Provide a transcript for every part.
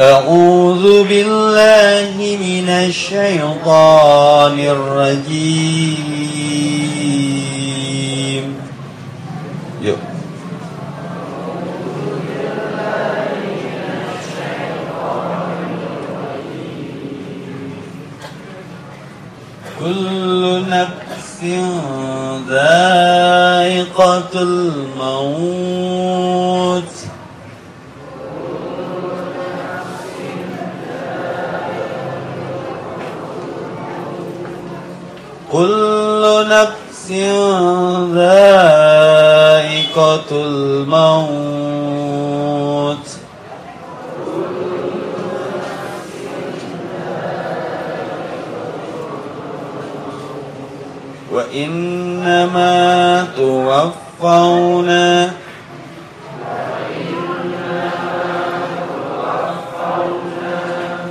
أعوذ بالله من الشيطان الرجيم. يو. كل نفس ذائقة الموت. كل نفس ذائقة الموت. وإنما توفون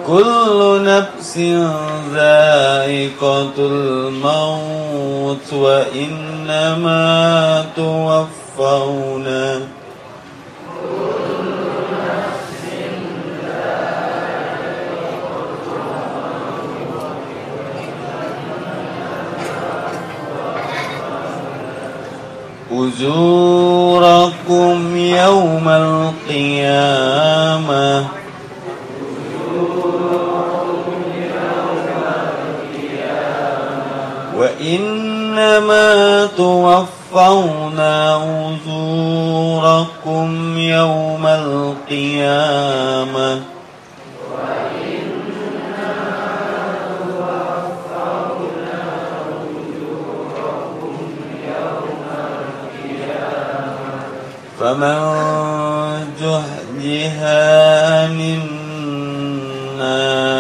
كل نفس ذائقة الموت وإنما توفون أجوركم يوم القيامة وإنما توفون أجوركم يوم القيامة. فمن جهجها من النار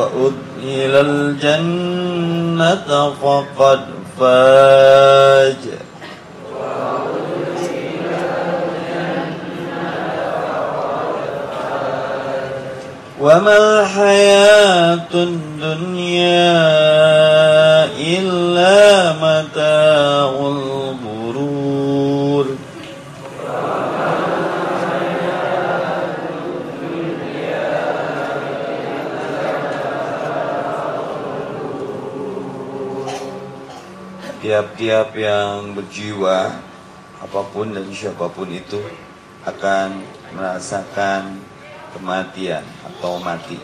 وأدخل الجنة فقد فاز. وما الحياة الدنيا إلا متاع Tiap-tiap yang berjiwa apa pun dan siapa pun itu akan merasakan kematian atau mati.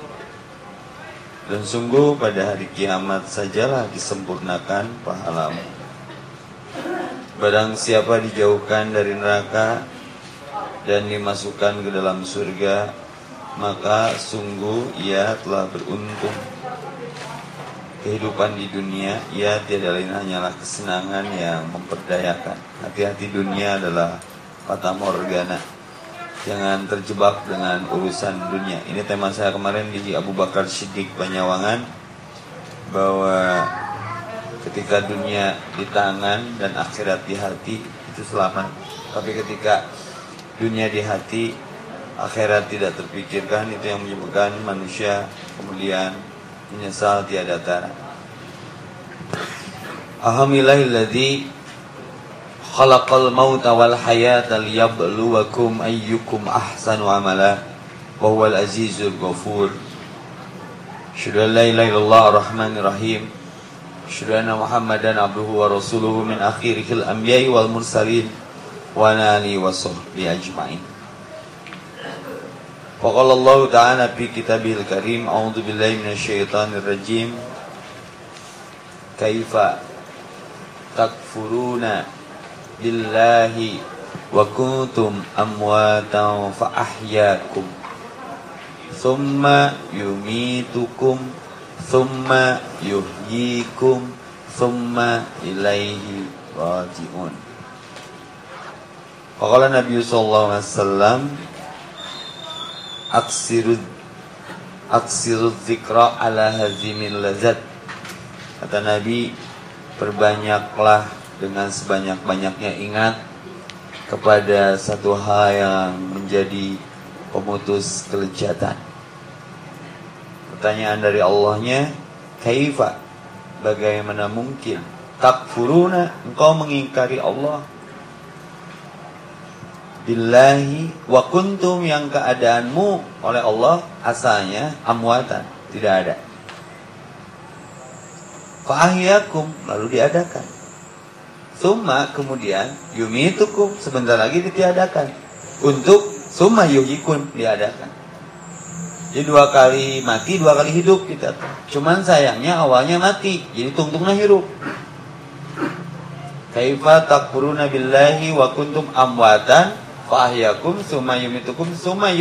Dan sungguh pada hari kiamat sajalah disempurnakan pahalamu. Barang siapa dijauhkan dari neraka dan dimasukkan ke dalam surga, maka sungguh ia telah beruntung. Kehidupan di dunia, ia tiada lain hanyalah kesenangan yang memperdayakan. Hati-hati dunia adalah fata morgana jangan terjebak dengan urusan dunia. Ini tema saya kemarin di Abu Bakar Siddiq Banyawangan bahwa ketika dunia di tangan dan akhirat di hati itu selamat. Tapi ketika dunia di hati, akhirat tidak terpikirkan itu yang menyebabkan manusia kemudian menyesal tiada tara. Alhamdulillahilladzi khalaqal mauta wal hayata liyabluwakum ayyukum ahsanu amala wa huwal azizul ghafur. Asyhadu an la ilaha illallah ar-rahmanir rahim. Asyhadu anna Muhammadan abduhu wa rasuluhu min akhiril anbiya'i wal mursalin wa nali wa sahbihi ajma'in Faqala Allah Ta'ala fi kitabihil karim A'udzu billahi minasyaitonir rajim. Kaifa takfuruna billahi wa kuntum amwatan fa ahyakum. Thumma yumitukum thumma yuhyikum thumma ilaihi raji'un. Faqala Nabi sallallahu alaihi wasallam aksiru aksiru dzikra ala hazimil lazat. Kata Nabi perbanyaklah dengan sebanyak-banyaknya ingat kepada satu hal yang menjadi pemutus kelejatan. Pertanyaan dari Allahnya, kaifa? Bagaimana mungkin? Takfuruna engkau mengingkari Allah billahi wa kuntum yang keadaanmu oleh Allah asalnya amwatan tidak ada. Fa'ahyakum lalu diadakan. Summa kemudian yumitukum sebentar lagi ditiadakan. Untuk summa yuhyikum diadakan. Jadi dua kali mati dua kali hidup kita. Cuman sayangnya awalnya mati jadi tungtungnya hidup kaifa takfuruna billahi wa kuntum amwatan Fahyakum summa yumitukum summa.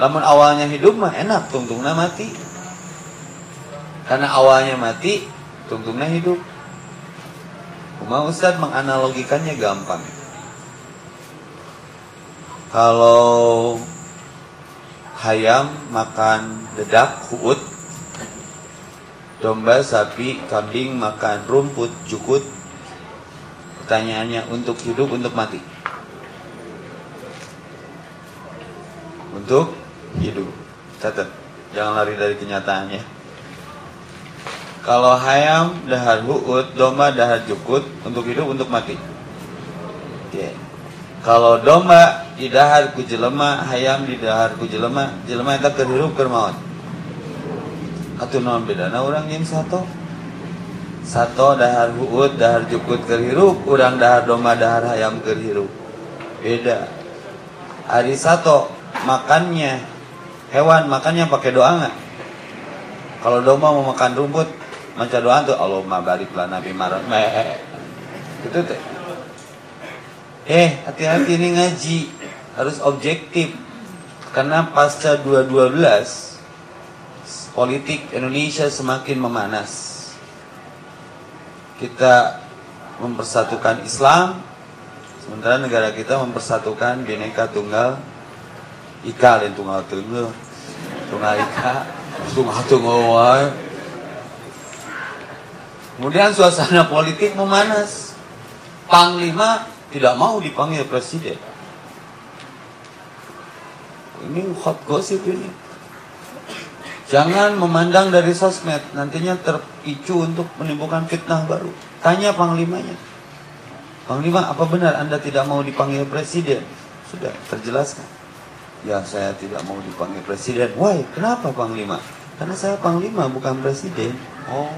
Lamun awalnya hidup mah enak, tungtungna mati. Karena awalnya mati, tungtungna hidup. Cuma Ustaz menganalogikannya gampang. Kalau hayam makan dedak, huut, domba, sapi, kambing makan rumput, jukut. Pertanyaannya untuk hidup, untuk mati. Untuk hidup. Catat, jangan lari dari kenyataannya. Kalau hayam dahar huut, domba dahar jukut, untuk hidup untuk mati. Oke. Kalau domba di dahar ku jelema, hayam di dahar ku jelema, jelema eta keur hirup keur maot. Atuh naon bedana urang yang satu? Satu dahar huut, dahar jukut keur hirup, urang dahar domba dahar hayam keur hirup. Beda. Hari satu makannya hewan makannya pakai doa nggak? Kalau domba mau makan rumput, baca doa tuh Allahumma barik lah Nabi Marat. Itu teh. Eh, hati-hati ini ngaji. Harus objektif. Karena pasca 2012 politik Indonesia semakin memanas. Kita mempersatukan Islam, sementara negara kita mempersatukan Bhinneka Tunggal Ika lain tunggal tunggal tunggal ika tunggal tunggal kemudian suasana politik memanas. Panglima tidak mau dipanggil presiden. Ini hot gosip ini. Jangan memandang dari sosmed. Nantinya terpicu untuk menimbulkan fitnah baru. Tanya panglimanya. Panglima apa benar anda tidak mau dipanggil presiden? Sudah terjelaskan Ya saya tidak mau dipanggil presiden. Why? Kenapa panglima? Karena saya panglima bukan presiden. Oh.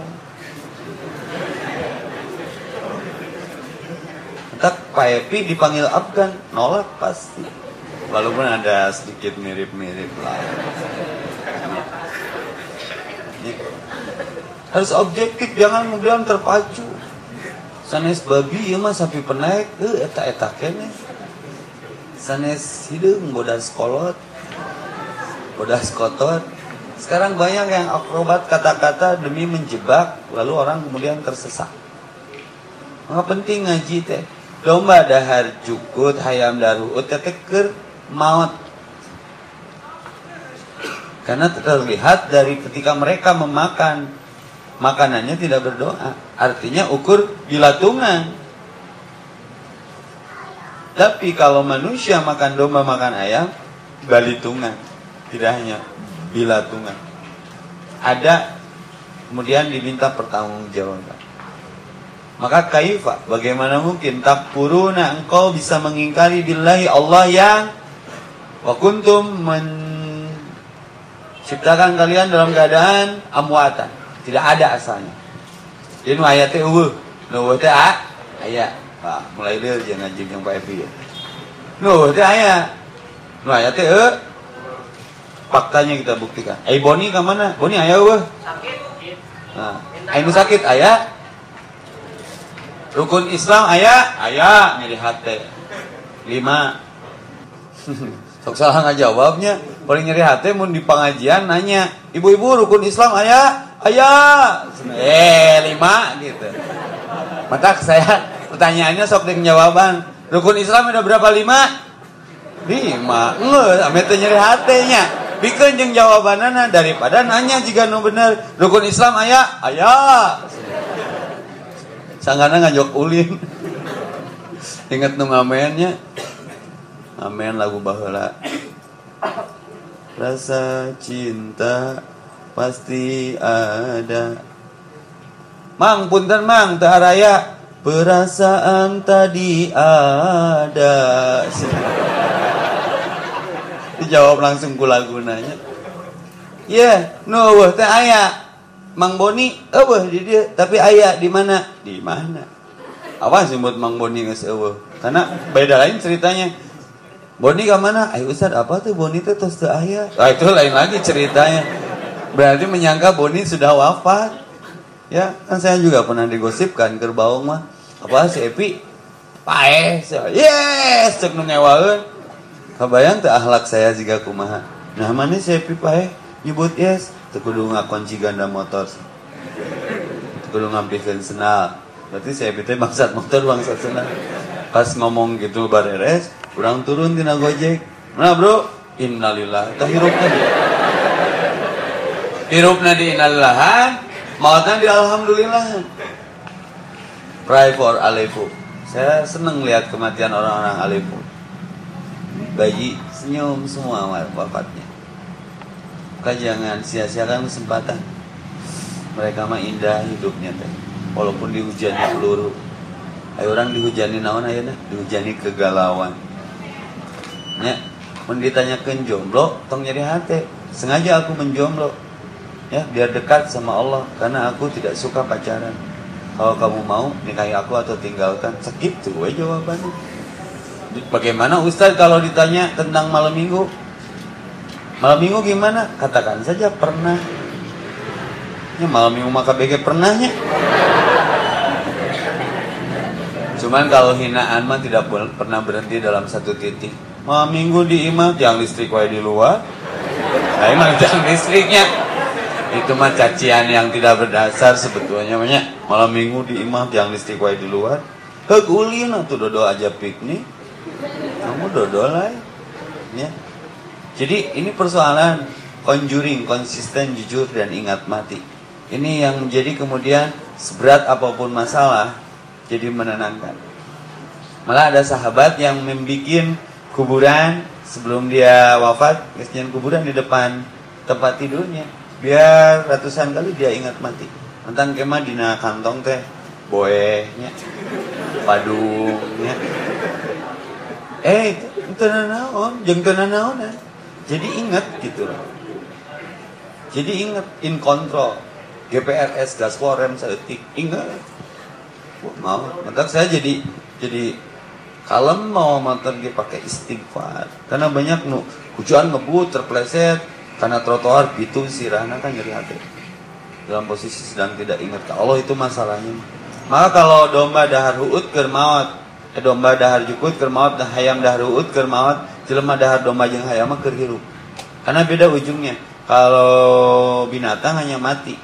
Entah Pak Epi dipanggil Afgan, nolak pasti. Walaupun ada sedikit mirip-mirip lah. Harus objektif, jangan kemudian terpacu. Sanes babi, ya mah sapi penaik, eh, etak-etak kene sanes hidung bodas kolot bodas kotor sekarang banyak yang akrobat kata-kata demi menjebak lalu orang kemudian tersesat. Maka penting ngaji teh domba dahar cukut hayam daruut teh ker maut. Karena terlihat dari ketika mereka memakan makanannya tidak berdoa. Artinya ukur bilatungan tapi kalau manusia makan domba makan ayam, balitungan. Tidak hanya bilatungan. Ada kemudian diminta pertanggungjawaban. Maka kaifa, bagaimana mungkin takfuruna engkau bisa mengingkari billahi Allah yang wa kuntum menciptakan kalian dalam keadaan amwatan. Tidak ada asalnya. Jadi ayatnya nu teh ayat. Nah, mulai dia jangan ngaji yang Pak Epi ya. Nuh, teh aya. Nu aya teh eh. Faktanya kita buktikan. Eh Boni ke mana? Boni aya eueuh. Sakit. Nah, sakit aya. Rukun Islam aya, aya nyeri hati. Lima. Sok salah ngajawabnya. Paling nyeri hati mun di pengajian nanya, "Ibu-ibu rukun Islam aya?" "Aya." Eh, lima gitu. Maka saya pertanyaannya sok dengan jawaban rukun Islam ada berapa? Lima? Lima? Nggak ame nyeri hatenya bikin jeng jawabanana daripada nanya jika nu bener. Rukun Islam ayah ayah sanggana ngajok ulin. Ingat nu ngamennya. Amen lagu bahula rasa cinta pasti ada. Mang punten mang teu araya perasaan tadi ada. Dijawab langsung ku lagunanya. Ya, yeah, no wah teh aya. Mang Boni eueuh di dia, tapi aya di mana? Di mana? Awas buat Mang Boni geus eueuh. Karena beda lain ceritanya. Boni ke mana? Ayo Ustaz, apa tuh Boni teh tos teu aya? Ah itu lain lagi ceritanya. Berarti menyangka Boni sudah wafat. Ya, kan saya juga pernah digosipkan ke Baung mah. Apa si Epi? Pae, yes, cek nu ngewaeun. Kabayang teu akhlak saya jika kumaha. Nah, mana si Epi pae? Nyebut yes, teu kudu ngakunci ganda motor. Teu kudu ngampikeun senal. Berarti si Epi teh bangsat motor bangsat senal. Pas ngomong gitu bareres, kurang turun tina Gojek. Nah, Bro, innalillah. Tah hirupna di. Hirupna di innalillahan, Mautnya di Alhamdulillah. Pray for Aleppo. Saya senang lihat kematian orang-orang Aleppo. Bayi senyum semua wafatnya. Maka jangan sia-siakan kesempatan. Mereka mah indah hidupnya teh. Walaupun dihujani peluru. Ayo orang dihujani naon ayeuna? Dihujani kegalauan. Ya, mun ditanyakeun jomblo, tong nyari hati. Sengaja aku menjomblo ya biar dekat sama Allah karena aku tidak suka pacaran kalau kamu mau nikahi aku atau tinggalkan segitu we jawabannya. Bagaimana Ustadz kalau ditanya tentang malam minggu? Malam minggu gimana? Katakan saja pernah. Ya malam minggu maka BG pernahnya. Cuman kalau hinaan mah tidak pernah berhenti dalam satu titik. Malam minggu di imam yang listrik wae di luar. Nah emang jangan listriknya itu mah cacian yang tidak berdasar sebetulnya. Banyak malam minggu di imam yang listrik di luar. Kegulin tuh dodo aja piknik. Kamu dodo lah ya. Jadi ini persoalan conjuring konsisten jujur dan ingat mati. Ini yang menjadi kemudian seberat apa pun masalah jadi menenangkan. Malah ada sahabat yang membuat kuburan sebelum dia wafat. Kesian kuburan di depan tempat tidurnya biar ratusan kali dia ingat mati. Tentang kemah dina kantong teh boehnya padungnya. Eh itu naon jeng naon ya. jadi ingat gitu loh. Jadi ingat in control. GPRS gas rem seetik ingat. Mau. Maka saya jadi jadi kalem mau motor dia pakai istighfar. Karena banyak nu kucuan ngebut terpleset karena trotoar itu sirahna kan jadi hati. Dalam posisi sedang tidak ingat. Allah itu masalahnya. Maka kalau domba dahar huut ke maut eh, domba dahar jukut ke maut dah hayam dahar huut ke maut jelema dahar domba jeung hayam mah hirup. Karena beda ujungnya. Kalau binatang hanya mati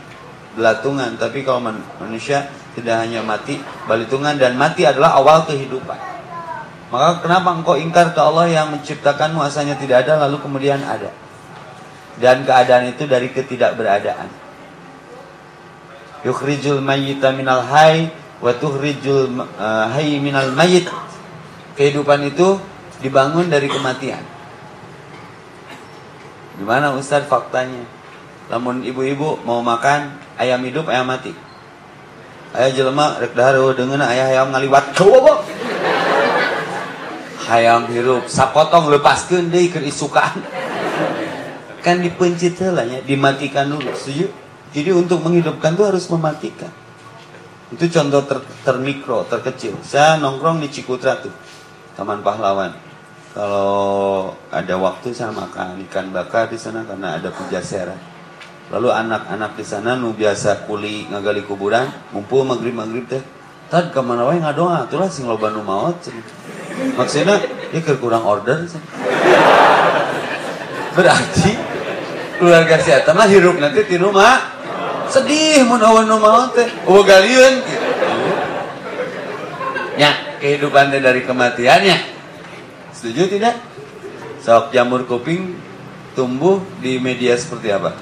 belatungan. Tapi kalau manusia tidak hanya mati balitungan. Dan mati adalah awal kehidupan. Maka kenapa engkau ingkar ke Allah yang menciptakan muasanya tidak ada lalu kemudian ada dan keadaan itu dari ketidakberadaan. Yukhrijul mayyita minal hayy wa tukhrijul uh, hayy minal mayyit. Kehidupan itu dibangun dari kematian. Gimana Ustaz faktanya? Namun ibu-ibu mau makan ayam hidup ayam mati. Ayah jelema rek dahar dengan ayah ayam ngaliwat Hayam hirup sapotong lepaskeun deui keur isukan kan dipencit lah ya, dimatikan dulu. Setuju? Jadi untuk menghidupkan itu harus mematikan. Itu contoh ter, termikro, terkecil. Saya nongkrong di Cikutra tuh, Taman Pahlawan. Kalau ada waktu saya makan ikan bakar di sana karena ada pujasera. Lalu anak-anak di sana nu biasa kuli ngagali kuburan, ngumpul maghrib maghrib teh. Tad ke mana wae ngadoa, itulah sing loba nu maot. Maksudnya, ya kurang order. Berarti keluarga si Eta mah hirup nanti di rumah. Sedih mun awan nu maot teh. Galieun. Ya kehidupan teh dari kematiannya setuju tidak? Sok jamur kuping tumbuh di media seperti apa?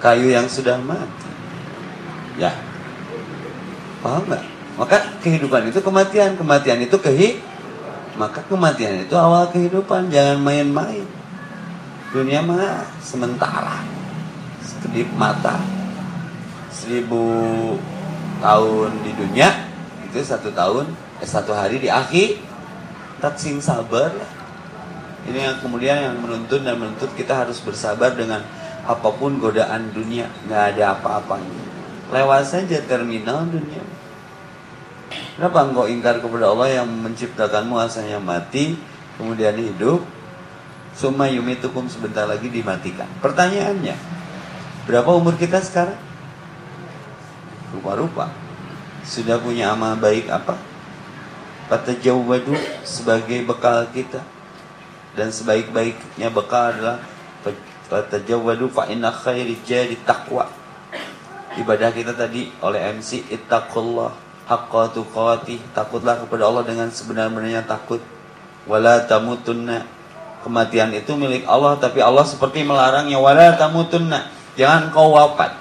Kayu yang sudah mati. Ya. Paham nggak? Maka kehidupan itu kematian. Kematian itu kehi maka kematian itu awal kehidupan. Jangan main-main dunia mah sementara sekedip mata. Seribu tahun di dunia itu satu tahun eh, satu hari di akhir. Tak sabar. Ini yang kemudian yang menuntut dan menuntut kita harus bersabar dengan apa pun godaan dunia. Nggak ada apa-apanya lewat saja terminal dunia. Kenapa engkau ingkar kepada Allah yang menciptakanmu asalnya mati kemudian hidup Suma yumitukum sebentar lagi dimatikan. Pertanyaannya, berapa umur kita sekarang? Rupa-rupa. Sudah punya amal baik apa? Fatajawwadu sebagai bekal kita. Dan sebaik-baiknya bekal adalah Fatajawwadu fa inna khairi jadi takwa. Ibadah kita tadi oleh MC ittaqullah haqqa tuqatih. Takutlah kepada Allah dengan sebenar-benarnya takut. Wala tamutunna Kematian itu milik Allah tapi Allah seperti melarangnya wala tamutunna. Jangan kau wafat.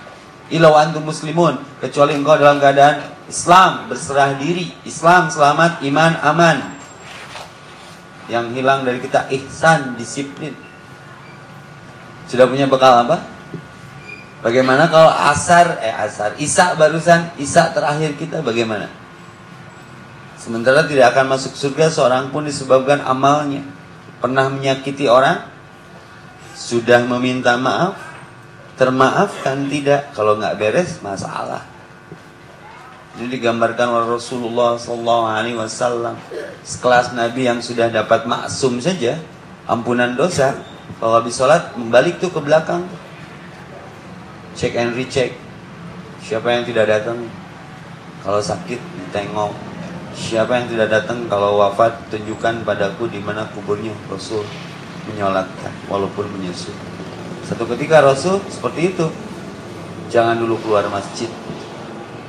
Ilau antum muslimun kecuali engkau dalam keadaan Islam berserah diri, Islam selamat, iman aman. Yang hilang dari kita ihsan, disiplin. Sudah punya bekal apa? Bagaimana kalau asar eh asar Isa barusan Isa terakhir kita bagaimana? Sementara tidak akan masuk surga seorang pun disebabkan amalnya. Pernah menyakiti orang? Sudah meminta maaf? Termaafkan tidak? Kalau nggak beres, masalah. Ini digambarkan oleh Rasulullah SAW sekelas Nabi yang sudah dapat maksum saja ampunan dosa. Kalau habis sholat membalik tuh ke belakang, check and recheck. Siapa yang tidak datang? Kalau sakit ditengok, Siapa yang tidak datang kalau wafat tunjukkan padaku di mana kuburnya Rasul menyolatkan walaupun menyusul. Satu ketika Rasul seperti itu. Jangan dulu keluar masjid.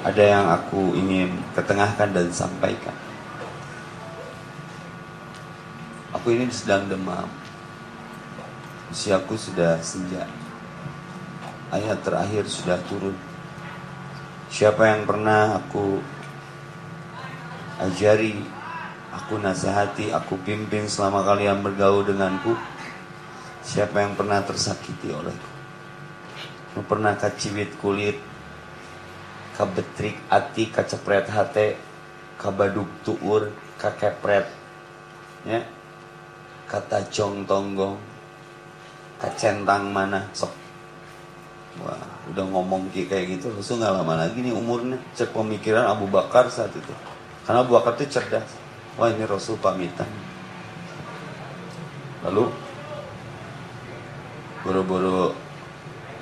Ada yang aku ingin ketengahkan dan sampaikan. Aku ini sedang demam. Usiaku sudah senja. Ayat terakhir sudah turun. Siapa yang pernah aku ajari, aku nasihati, aku pimpin selama kalian bergaul denganku. Siapa yang pernah tersakiti olehku? Yang pernah kacibit kulit, kabetrik ati, kacepret hate, kabaduk tuur, kakepret, ya, kata cong tonggong, kacentang mana, sok. Wah, udah ngomong kayak gitu, langsung nggak lama lagi nih umurnya. Cek pemikiran Abu Bakar saat itu. Karena Abu Bakar itu cerdas. Wah ini Rasul pamitan. Lalu buru-buru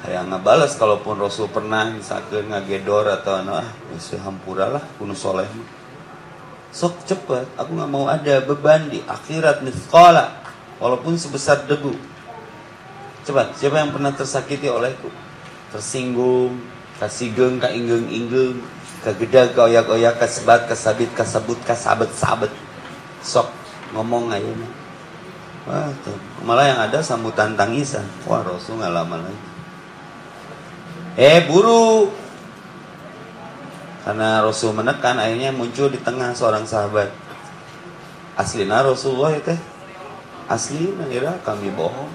yang ngebales kalaupun Rasul pernah misalkan ngagedor atau nah bisa hampura lah kuno soleh sok cepet aku nggak mau ada beban di akhirat sekolah walaupun sebesar debu cepat siapa yang pernah tersakiti olehku tersinggung kasih geng ka inggeng inggeng kageda goyak-goyak kasebat kasabit kasabut kasabet sabet. Sok ngomong aja wah tuh. Malah yang ada sambutan tangisan. Wah Rasul nggak lama lagi. Eh buru. Karena Rasul menekan akhirnya muncul di tengah seorang sahabat. Aslina Rasulullah itu asli kira kami bohong.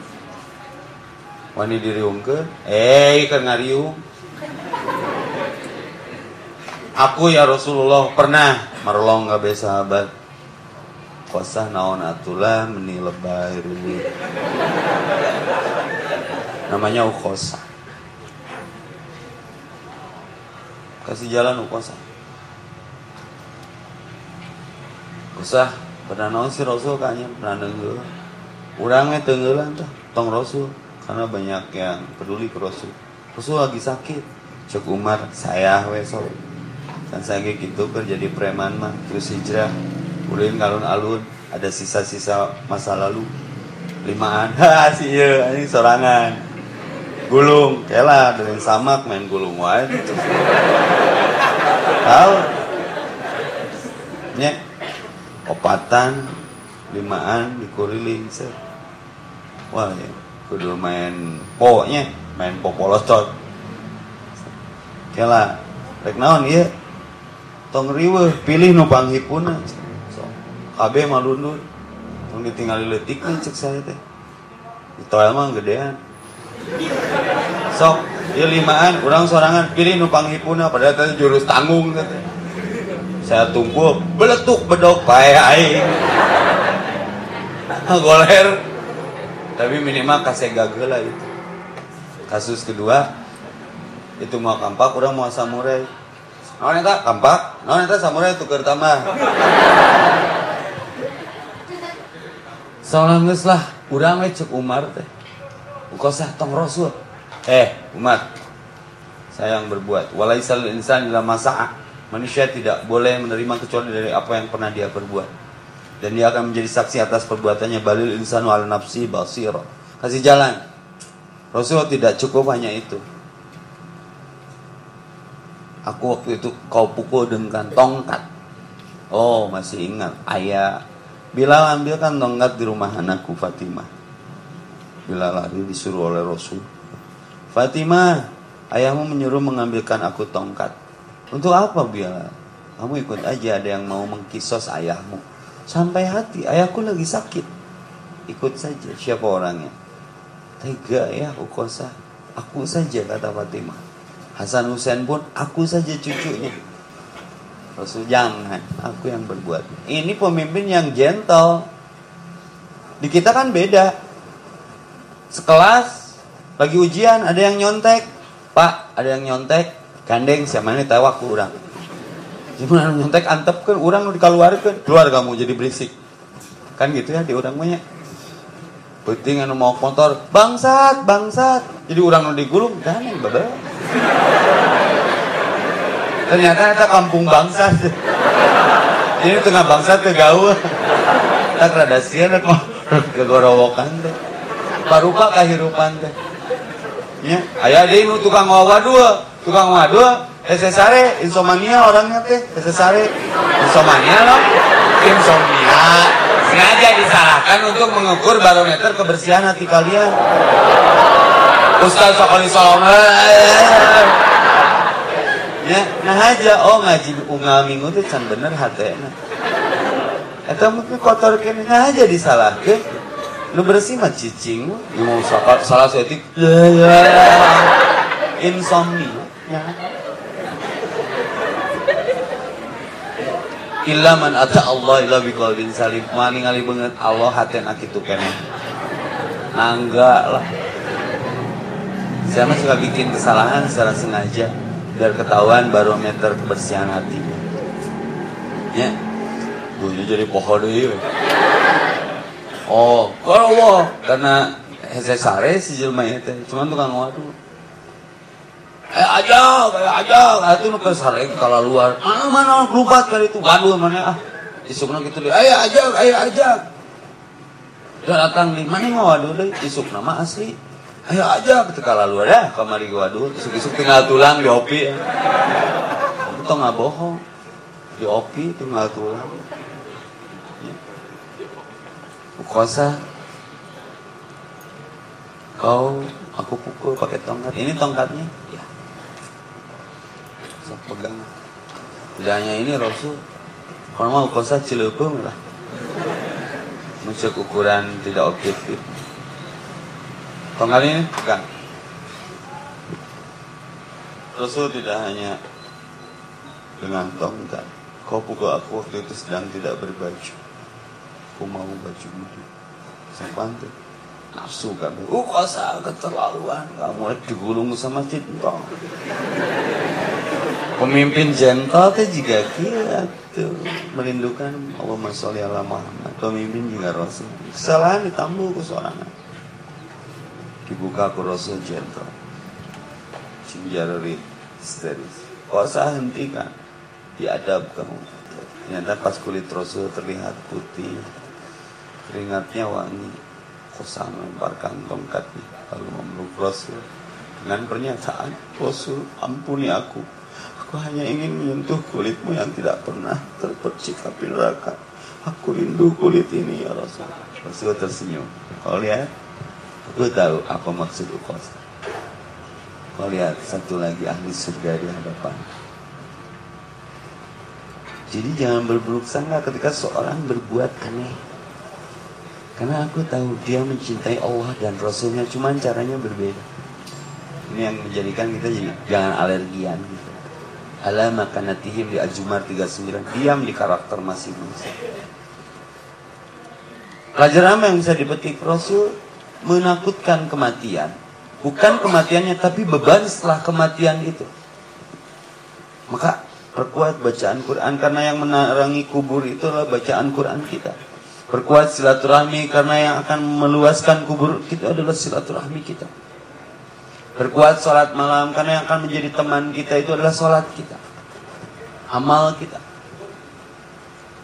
Wani diriungkeun. Eh kan ngariung Aku ya Rasulullah pernah merlong gak sahabat. Kosah naon atulah meni lebay rumit. Namanya ukosa. Kasih jalan ukosa. Usah pernah naon si Rasul kayaknya pernah nenggel. Urangnya tenggelan tuh tong Rasul karena banyak yang peduli ke Rasul. Rasul lagi sakit. Cek Umar, saya wesol dan saya gitu berjadi preman mah. Terus hijrah ulin alun-alun ada sisa-sisa masa lalu. Limaan. Ha sih ya ini sorangan. Gulung kela dengan samak main gulung wae. Tahu? Nya opatan limaan dikuriling wah ya kudu main pokoknya main popolotot kela rek naon ieu tong riweh pilih nu panghipuna so, kabeh malundur tong ditinggali letik nih cek saya teh. Itu emang gedean. Sok ya limaan orang sorangan pilih numpang hipuna padahal tadi jurus tanggung gitu. saya tunggu beletuk bedok bae aing. Goler. Tapi minimal kasih gagal lah itu. Kasus kedua itu mau kampak orang mau samurai Naon eta kampak, naon eta samurai tuker tambah. Soalnya geus lah, urang we cek Umar teh. Ukosah tong Rasul. Eh, Umar. Saya yang berbuat. Walaisal insan ila masa'a. Manusia tidak boleh menerima kecuali dari apa yang pernah dia perbuat. Dan dia akan menjadi saksi atas perbuatannya. Balil insanu al nafsi basir. Kasih jalan. Rasul tidak cukup hanya itu. Aku waktu itu kau pukul dengan tongkat. Oh masih ingat. Ayah Bilal ambilkan tongkat di rumah anakku Fatimah. Bilal lari disuruh oleh Rasul. Fatimah, ayahmu menyuruh mengambilkan aku tongkat. Untuk apa Bilal? Kamu ikut aja ada yang mau mengkisos ayahmu. Sampai hati, ayahku lagi sakit. Ikut saja, siapa orangnya? Tega ya. Aku saja kata Fatimah. Hasan Hussein pun aku saja cucunya. Rasul jangan, aku yang berbuat. Ini pemimpin yang gentle. Di kita kan beda. Sekelas lagi ujian ada yang nyontek. Pak, ada yang nyontek. Gandeng siapa ini tahu aku orang. Gimana nyontek antep kan orang dikeluarkan. Keluar kamu jadi berisik. Kan gitu ya di orang banyak. Penting anu mau motor, bangsat, bangsat. Jadi orang nu digulung, gandeng babel. Ternyata itu kampung bangsat. Ini tengah bangsat ke gaul. Tak rada sian kok kegorowokan teh. Parupa kahirupan teh. Ya, aya deui nu tukang wawadul, tukang wadul, hese sare insomnia orangnya teh, hese sare insomnia loh. Insomnia sengaja disalahkan untuk mengukur barometer kebersihan hati kalian. Ustaz Fakali Solomon ya nah aja. Oh ngaji unggal minggu tuh can bener hatena eta mungkin kotor kene nah aja disalahkeun. Lu bersih mah cicing. Lu mau salah salah setik ya ya. Insomnia. Ya. Illa man ata Allah illa biqalbin salim. Maningali banget Allah hatena kitu keneh nangga lah saya mah suka bikin kesalahan secara sengaja biar ketahuan barometer kebersihan hati. Ya, bunyi jadi pohon deh. Oh, kalau Allah karena hese sare si jelma itu, cuman tukang waduh. Eh aja, kayak aja, itu nu sare kalau luar. Ah mana lupa kali itu, waduh mana ah. Isukna gitu deh, ayo aja, ayo aja. Datang di mana waduh deh, isuk nama asli ayo aja ketika lalu ada kamari gua dulu isuk-isuk tinggal tulang di opi ya. itu nggak bohong. Di opi tinggal tulang. Ya. Ukosa. Kau aku pukul pakai tongkat. Ini tongkatnya? Ya. So, pegang. Tidak ini Rasul. Kalau mau kosa cileukeung lah. Mencek ukuran tidak objektif Tongkat ini pegang. Rasul tidak hanya dengan tongkat. Kau pukul aku waktu itu sedang tidak berbaju. Aku mau baju itu. Sampai nafsu kan. Uh, kuasa keterlaluan. Kamu digulung sama cinta. Pemimpin jentel teh juga tuh merindukan Allah sholli ala Muhammad. Pemimpin juga Rasul. Kesalahan ditambah ke seorang dibuka Rasul gentle Cinjaruri histeris. Kuasa hentikan Diadab kamu. Ternyata pas kulit Rasul terlihat putih Keringatnya wangi. Kosa melemparkan tongkatnya Lalu memeluk Rasul. Dengan pernyataan Rasul ampuni aku. Aku hanya ingin menyentuh kulitmu yang tidak pernah terpercik api neraka. Aku rindu kulit ini ya Rasul. Rasul tersenyum. Kau lihat Lu tahu apa maksud ukos? Kau lihat satu lagi ahli surga di hadapan. Jadi jangan berburuk sangka ketika seorang berbuat aneh. Karena aku tahu dia mencintai Allah dan Rasulnya, cuma caranya berbeda. Ini yang menjadikan kita jadi jangan alergian gitu. Ala makanatihim di Al-Jumar 39 diam di karakter masing-masing. Pelajaran apa yang bisa dipetik Rasul menakutkan kematian. Bukan kematiannya tapi beban setelah kematian itu. Maka perkuat bacaan Quran karena yang menarangi kubur itu adalah bacaan Quran kita. Perkuat silaturahmi karena yang akan meluaskan kubur kita adalah silaturahmi kita. Berkuat sholat malam karena yang akan menjadi teman kita itu adalah sholat kita. Amal kita.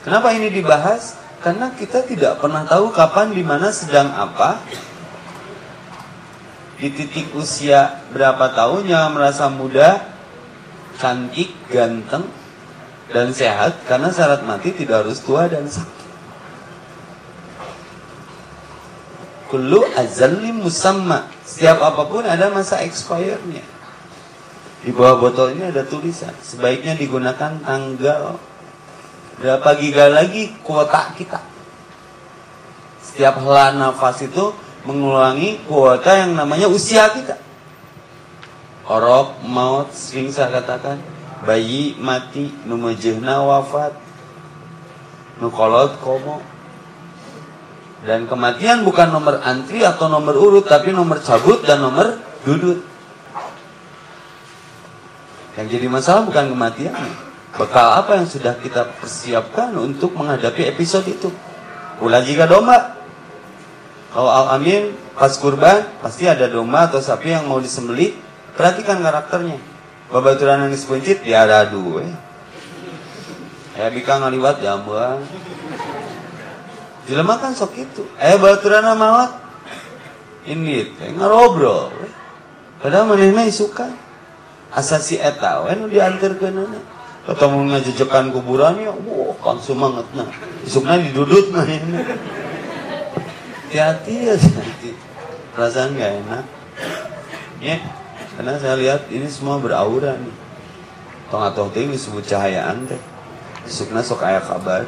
Kenapa ini dibahas? Karena kita tidak pernah tahu kapan, di mana, sedang apa. Di titik usia berapa tahun yang merasa muda, cantik, ganteng, dan sehat. Karena syarat mati tidak harus tua dan sakit. Kullu azalli musamma setiap apa pun ada masa expirednya. Di bawah botol ini ada tulisan. Sebaiknya digunakan tanggal berapa giga lagi kuota kita. Setiap helaan nafas itu mengulangi kuota yang namanya usia kita. Orok, maut, sering saya katakan. Bayi mati, numejehna wafat. Nukolot komo, dan kematian bukan nomor antri atau nomor urut, tapi nomor cabut dan nomor dudut. Yang jadi masalah bukan kematian. Bekal apa yang sudah kita persiapkan untuk menghadapi episode itu. Ulah jika domba. Kalau al-amin pas kurban, pasti ada domba atau sapi yang mau disembelih. Perhatikan karakternya. Babaturan nangis pencit, ya ada dua. Ya bika ngaliwat jambuan. Jelema kan sok itu. Eh baturana mawat. Ini teh ngarobrol. Padahal manehna isukan. Asasi eta we nu dianterkeunana. Ketemu ngajejekan kuburan ya, wah kan semangatna. Isukna didudut mah ini. Hati-hati ya, hati. Perasaan gak enak. Ya, karena saya lihat ini semua beraura nih. Tong atau ting disebut cahayaan teh. Isukna sok aya kabar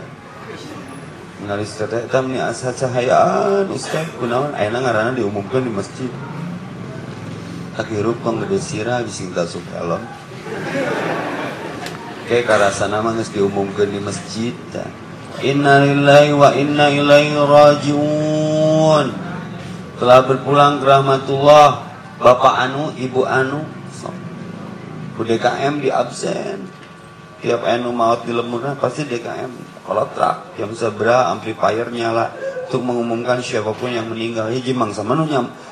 ngalis teteh tam ni asa cahayaan ustaz kunaon ayeuna ngaranna diumumkan di masjid tak hirup kong gede sira bisi kita sukalon kayak karasana mah geus diumumkan di masjid ta. Inna lillahi wa inna ilaihi rajiun telah berpulang ke rahmatullah. Bapak Anu, Ibu Anu. So. DKM di absen. Tiap anu maut di lemurna pasti DKM kalau truk yang sebera amplifier nyala untuk mengumumkan siapa pun yang meninggal. Ya jimang sama nu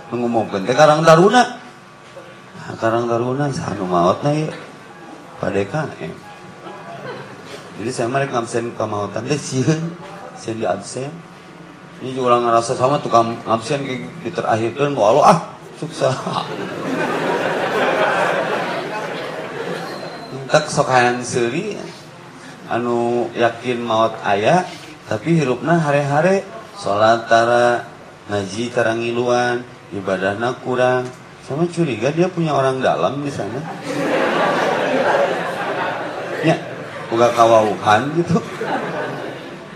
mengumumkan. Teh karang taruna. Nah, karang taruna sanu maut na ya pada KM jadi saya mereka absen kemautan deh sieun sieun di absen ini juga orang ngerasa sama tukang absen kayak di terakhirkan walau ah sukses tak sokayan seri anu yakin maut ayah tapi hirupna hare-hare sholat tara ngaji tarangiluan ibadahnya kurang. Sama curiga dia punya orang dalam di sana. Ya buka kawauhan gitu.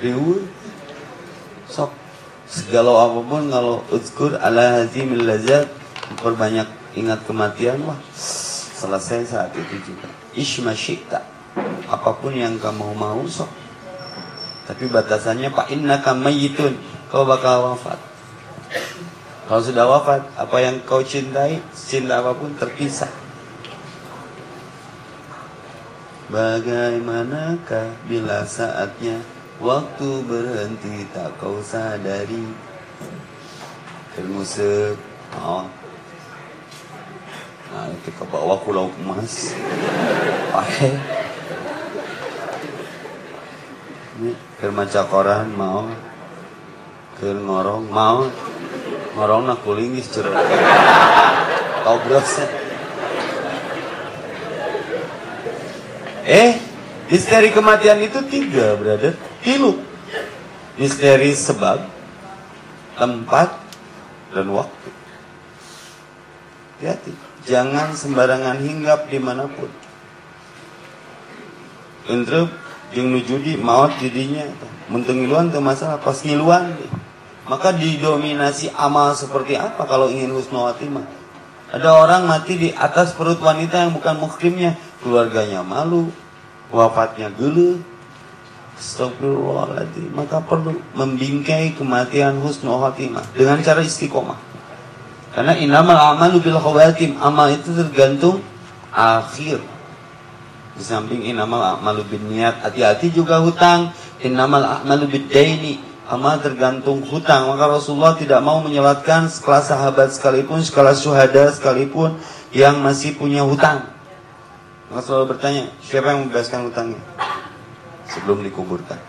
Riuh sok segala apa pun kalau uzkur ala hazimil lazat perbanyak ingat kematian wah selesai saat itu juga. Isma syikta apa pun yang kamu mau sok. Tapi batasannya pak inna mayyitun kau bakal wafat. Kalau sudah wafat apa yang kau cintai cinta apa pun terpisah. Bagaimanakah bila saatnya waktu berhenti tak kau sadari. Termusik oh. Nah itu ke bawah pulau emas. Pakai. Ke maca koran mau. Ke ngorong mau. Ngorong nak kulingis cerah kau berasa eh misteri kematian itu tiga brother. Tilu. Misteri sebab tempat dan waktu. Hati-hati. Jangan sembarangan hinggap di mana pun. Untuk jeung nujudi maut jadinya mentung ngiluan itu masalah pas ngiluan maka didominasi amal seperti apa kalau ingin khotimah Ada orang mati di atas perut wanita yang bukan muhrimnya. Keluarganya malu. Wafatnya geluh. Astagfirullahaladzim. Maka perlu membingkai kematian husnul khatimah. Dengan cara istiqomah. Karena inamal amalu bil khawatim. Amal itu tergantung akhir. Di samping inamal amalu bin niat. Hati-hati juga hutang. Inamal amalu bid daini amal tergantung hutang. Maka Rasulullah tidak mau menyelatkan sekelas sahabat sekalipun, sekelas syuhada sekalipun yang masih punya hutang. Maka selalu bertanya, siapa yang membebaskan hutangnya? Sebelum dikuburkan.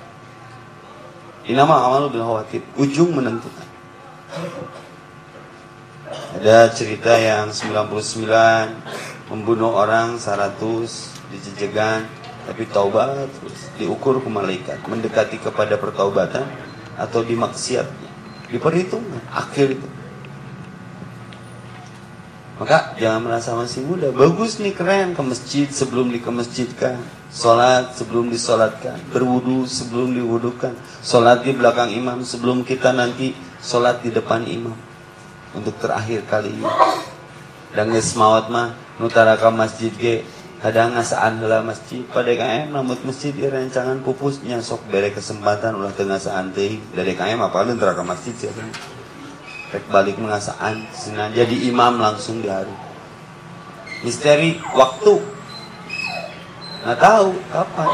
Inama amal bil khawatir. Ujung menentukan. Ada cerita yang 99 membunuh orang 100 dijejegan tapi taubat terus diukur ke malaikat mendekati kepada pertaubatan atau di maksiatnya diperhitungkan akhir itu maka jangan merasa masih muda. Bagus nih keren. Ke masjid sebelum dikemasjidkan sholat sebelum disolatkan. Berwudu sebelum diwudukan. Sholat di belakang imam sebelum kita nanti sholat di depan imam. Untuk terakhir kali ini. Dan mawat mah nutara ke masjid ge kadang ngasaan heula masjid. Pada KM namut masjid di rencangan pupusnya. Sok bere kesempatan ulah tengah saan teuing dari KM apa lu ke masjid sih rek balik mengasaan sinan jadi imam langsung di hari misteri waktu. Nggak tahu kapan.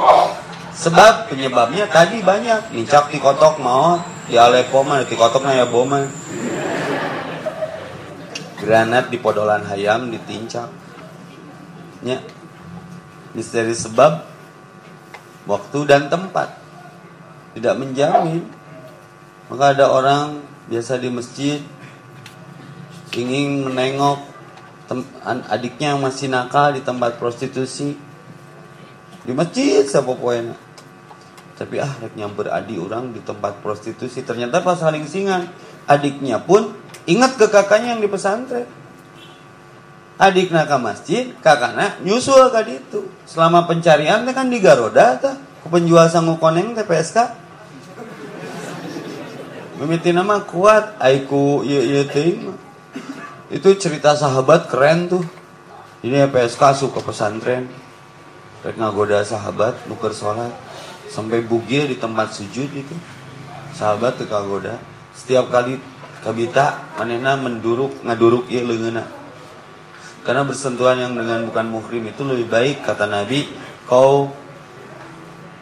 Sebab penyebabnya tadi banyak. Nincak di kotok mau di Aleppo mah di kotoknya ya boma granat di podolan hayam ditincak nya misteri sebab waktu dan tempat. Tidak menjamin. Maka ada orang biasa di masjid ingin menengok adiknya yang masih nakal di tempat prostitusi. Di masjid siapa poin tapi ah rek nyamper orang di tempat prostitusi. Ternyata pas saling singan adiknya pun ingat ke kakaknya yang di pesantren. Adik ke masjid kakaknya nyusul ke itu selama pencarian kan di Garoda ke penjual sangu koneng TPSK mimiti nama kuat aiku iya iya ting itu cerita sahabat keren tuh. Ini PSK suka pesantren. Rek ngagoda sahabat nuker sholat. Sampai bugil di tempat sujud itu. Sahabat tuh kagoda. Setiap kali kabita manena menduruk ngaduruk iya leungena karena bersentuhan yang dengan bukan muhrim itu lebih baik kata Nabi, kau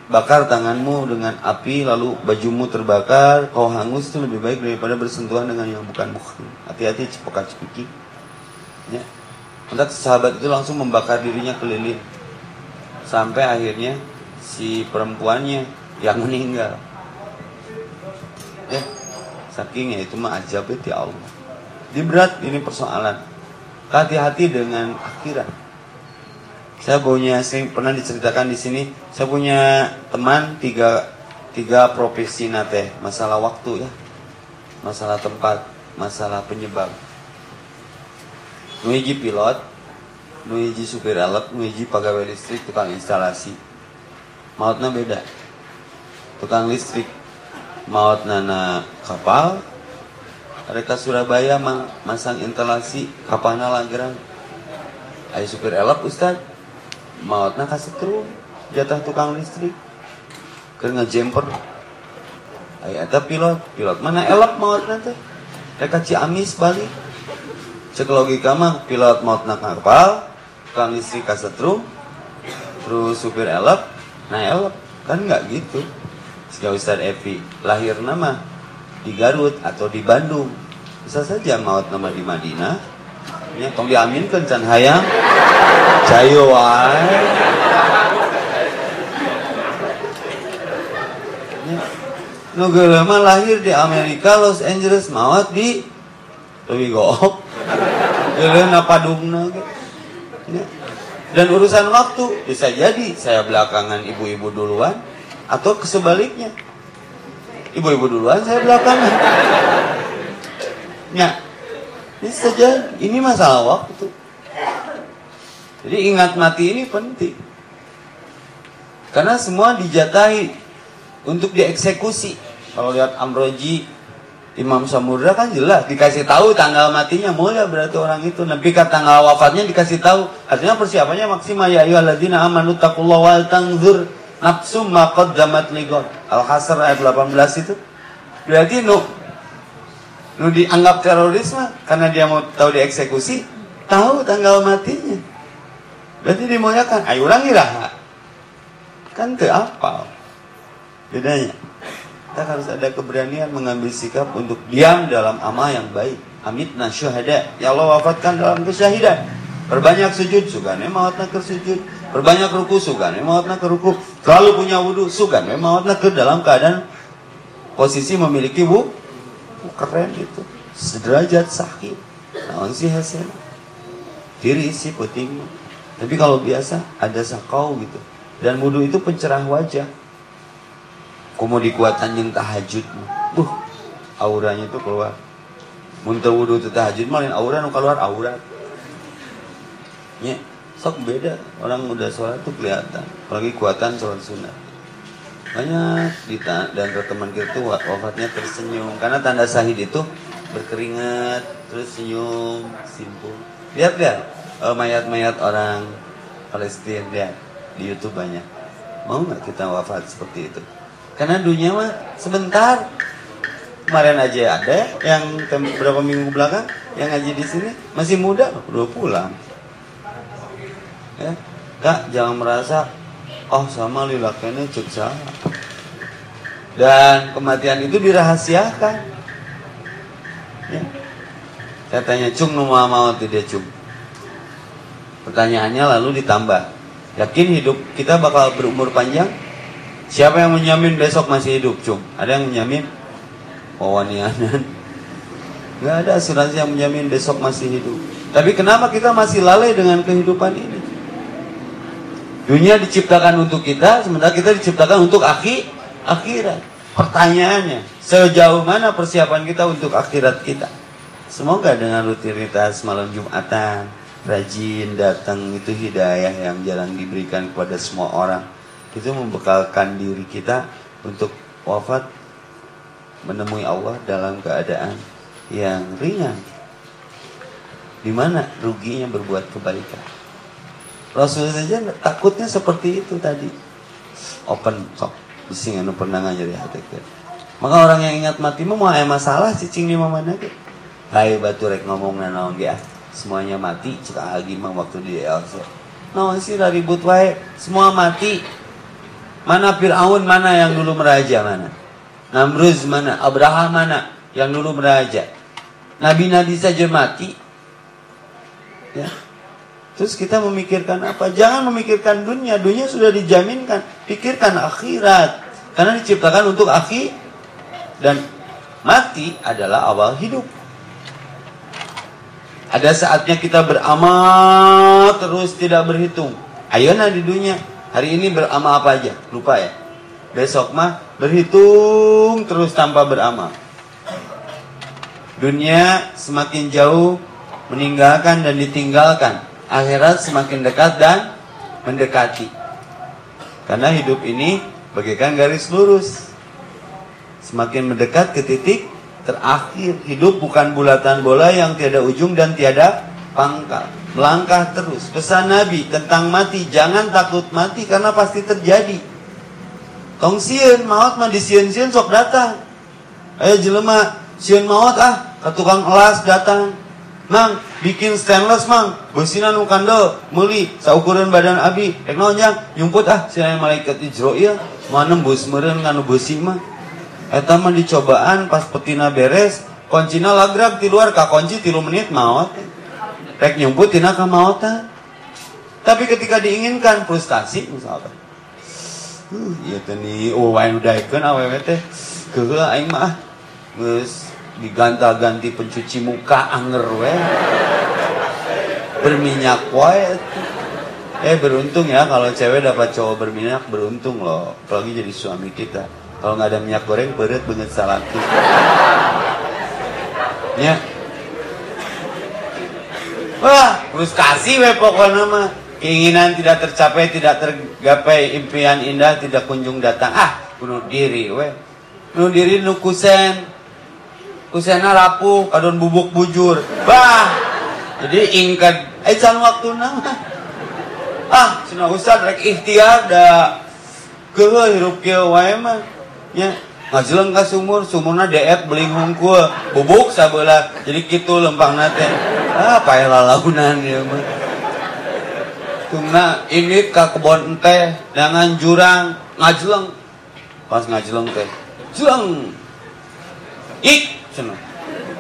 bakar tanganmu dengan api lalu bajumu terbakar, kau hangus itu lebih baik daripada bersentuhan dengan yang bukan muhrim. Hati-hati cepokat cepiki. Ya. Maka sahabat itu langsung membakar dirinya keliling. Sampai akhirnya si perempuannya yang meninggal. Ya. Saking ya itu mah ajab ya Allah. Di berat ini persoalan hati-hati dengan akhirat. Saya punya, saya pernah diceritakan di sini, saya punya teman tiga tiga profesi nate, masalah waktu ya, masalah tempat, masalah penyebab. Nuiji pilot, nuiji supir alat, nuiji pegawai listrik, tukang instalasi. Mautnya beda. Tukang listrik, maut nana kapal, mereka Surabaya mang, masang instalasi kapana langgeran ayo supir elap ustad mautna kasetrum jatah tukang listrik. Ke ngejemper. Ayo ada pilot. Pilot mana elap mautna teh? Mereka ciamis balik cek logika mah pilot mautna kapal tukang listrik kasetrum terus supir elap nah elap kan nggak gitu. Sejauh Ustaz Evi lahir nama di Garut atau di Bandung. Bisa saja maut nama di Madinah ya tong diaminkan can hayang cayo wae ya. Lahir di Amerika Los Angeles maut di gook Geuleuh padungna ya. Dan urusan waktu bisa jadi saya belakangan ibu-ibu duluan atau kesebaliknya ibu-ibu duluan saya belakangan ya ini saja ini masalah waktu jadi ingat mati ini penting karena semua dijatahi untuk dieksekusi kalau lihat Amroji Imam Samudra kan jelas dikasih tahu tanggal matinya mulia berarti orang itu. Nabi kata tanggal wafatnya dikasih tahu. Artinya persiapannya maksimal ya ayyuhalladzina amanu taqullaha wal tanzur nafsum ma qaddamat ligon. Al-Hasr ayat 18 itu. Berarti nu dianggap terorisme karena dia mau tahu dieksekusi, tahu tanggal matinya. Berarti dimuliakan. Ayo lah. Kan itu apa? Bedanya kita harus ada keberanian mengambil sikap untuk diam dalam amal yang baik. Amitna syuhada. Ya Allah wafatkan dalam kesyahidan. Perbanyak sujud, sugane mautna ke sujud. Perbanyak ruku, sugane mautna ke ruku. Selalu punya wudhu, sugane mautna ke dalam keadaan posisi memiliki Keren itu. Sederajat sakit. Naon sih hasilnya? Diri isi penting. Tapi kalau biasa ada sakau gitu. Dan wudhu itu pencerah wajah kumu dikuatan yang tahajud buh auranya itu keluar muntah wudhu itu tahajud malin aura nu keluar aurat ya sok beda orang udah sholat tuh kelihatan apalagi kuatan sholat sunnah banyak di dan teman kita tuh wafatnya tersenyum. Karena tanda sahid itu berkeringat terus senyum simpul. Lihat lihat oh, mayat-mayat orang Palestina lihat di YouTube banyak. Mau nggak kita wafat seperti itu? Karena dunia mah sebentar. Kemarin aja ada yang beberapa minggu belakang yang ngaji di sini. Masih muda udah pulang. Ya, kak jangan merasa oh sama lilakannya cek salah. Dan kematian itu dirahasiakan. Ya. Saya tanya cung nu mau tidak cung. Pertanyaannya lalu ditambah. Yakin hidup kita bakal berumur panjang? Siapa yang menyamin besok masih hidup, Cung? Ada yang menyamin? Wawanianan. Gak ada asuransi yang menjamin besok masih hidup. Tapi kenapa kita masih lalai dengan kehidupan ini? Dunia diciptakan untuk kita, sementara kita diciptakan untuk akhi, akhirat. Pertanyaannya, sejauh mana persiapan kita untuk akhirat kita? Semoga dengan rutinitas malam Jumatan, rajin datang itu hidayah yang jarang diberikan kepada semua orang itu membekalkan diri kita untuk wafat menemui Allah dalam keadaan yang ringan. Di mana ruginya berbuat kebaikan. Rasul saja takutnya seperti itu tadi. Open sok bising anu pernah ngajari hati Maka orang yang ingat mati mau ada masalah cicing di mana ke. Hai batu rek ngomong naon dia. Semuanya mati cek lagi mah waktu di Elsa. Naon sih ribut wae, semua mati. Mana Fir'aun mana yang dulu meraja mana? Namruz mana? Abraham mana yang dulu meraja? Nabi-nabi saja mati. Ya. Terus kita memikirkan apa? Jangan memikirkan dunia. Dunia sudah dijaminkan. Pikirkan akhirat. Karena diciptakan untuk akhir. Dan mati adalah awal hidup. Ada saatnya kita beramal terus tidak berhitung. Ayo nah di dunia Hari ini beramal apa aja? Lupa ya. Besok mah berhitung terus tanpa beramal. Dunia semakin jauh meninggalkan dan ditinggalkan. Akhirat semakin dekat dan mendekati. Karena hidup ini bagaikan garis lurus. Semakin mendekat ke titik terakhir. Hidup bukan bulatan bola yang tiada ujung dan tiada pangkal melangkah terus. Pesan Nabi tentang mati, jangan takut mati karena pasti terjadi. Tong sieun maut mah di sieun-sieun sok datang. Ayo jelema, sieun maut ah, ke tukang elas datang. Mang, bikin stainless mang, besina nu kandel, meuli saukuran badan abi. Rek naon jang, nyumput ah, sia malaikat Ijrail, mana nembus meureun nganu besi mah. Eta mah dicobaan pas petina beres, kuncina lagrag di luar ka kunci 3 menit maut rek nyumput tina kamautan tapi ketika diinginkan frustasi misalkan. Uh, iya tadi oh wae udah ikut awewe teh. Keheula aing mah geus diganta-ganti pencuci muka anger we berminyak wae eh beruntung ya kalau cewek dapat cowok berminyak beruntung loh apalagi jadi suami kita kalau nggak ada minyak goreng berat banget salah ya Wah, frustasi we pokoknya mah. Keinginan tidak tercapai, tidak tergapai, impian indah tidak kunjung datang. Ah, bunuh diri we. Bunuh diri nu kusen. Kusena rapuh kadon bubuk bujur. Bah! Jadi ingkat eh can waktu nama ah. Cina ustad rek ikhtiar da kehe hirup kieu wae mah. Nya ngajeleng ka sumur sumurna deet beling hungkul. Bubuk sabelah jadi kitu lempang nate. Ah payah lalaunan ya mah. Tungna ini ka kebon teh dengan jurang ngajeleng. Pas ngajeleng teh jeleng. Ik cenah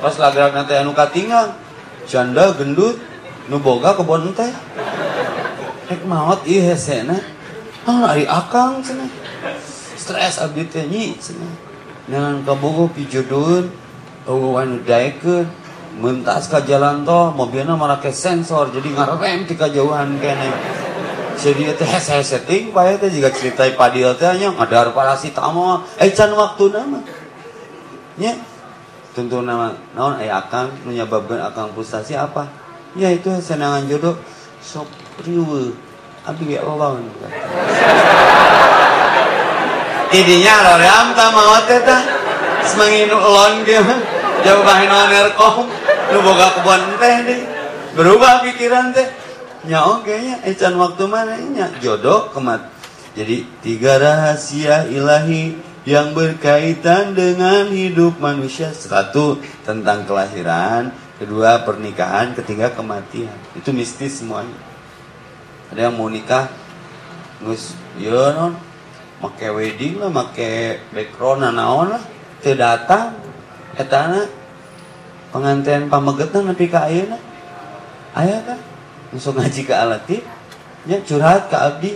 pas lagrak nanti anu katingang janda gendut nu boga kebon teh. Rek maot ieu hesena ah ari akang cenah stres abdi teh nyi cenah dengan kabogo pijodoeun eueuh anu daekeun mentas ka jalan tol mobilna make sensor jadi ngarem ti kajauhan kene. Jadi teh setting bae teh jika cerita padil teh nya ngadar paracetamol eh can waktu nama. Nya tentu nama naon aya akang nu nyababkeun akang frustasi apa ya itu senangan jodoh. Sok riweuh abi ge Allah tidinya loream ta maot teh tah semangin ulon ge. Jauh bahin nerkom lu boga kebun teh deh berubah pikiran teh. Nya oke nya ecan waktu mana? Nya jodoh kemat. Jadi tiga rahasia ilahi yang berkaitan dengan hidup manusia. Satu tentang kelahiran. Kedua pernikahan. Ketiga kematian. Itu mistis semuanya. Ada yang mau nikah? Ngus yo non. Make wedding lah make background naon lah. Tidak datang etana pengantin pamegetan nepi ka ayeuna. Aya kan langsung ngaji ke alatif nya curhat ke abdi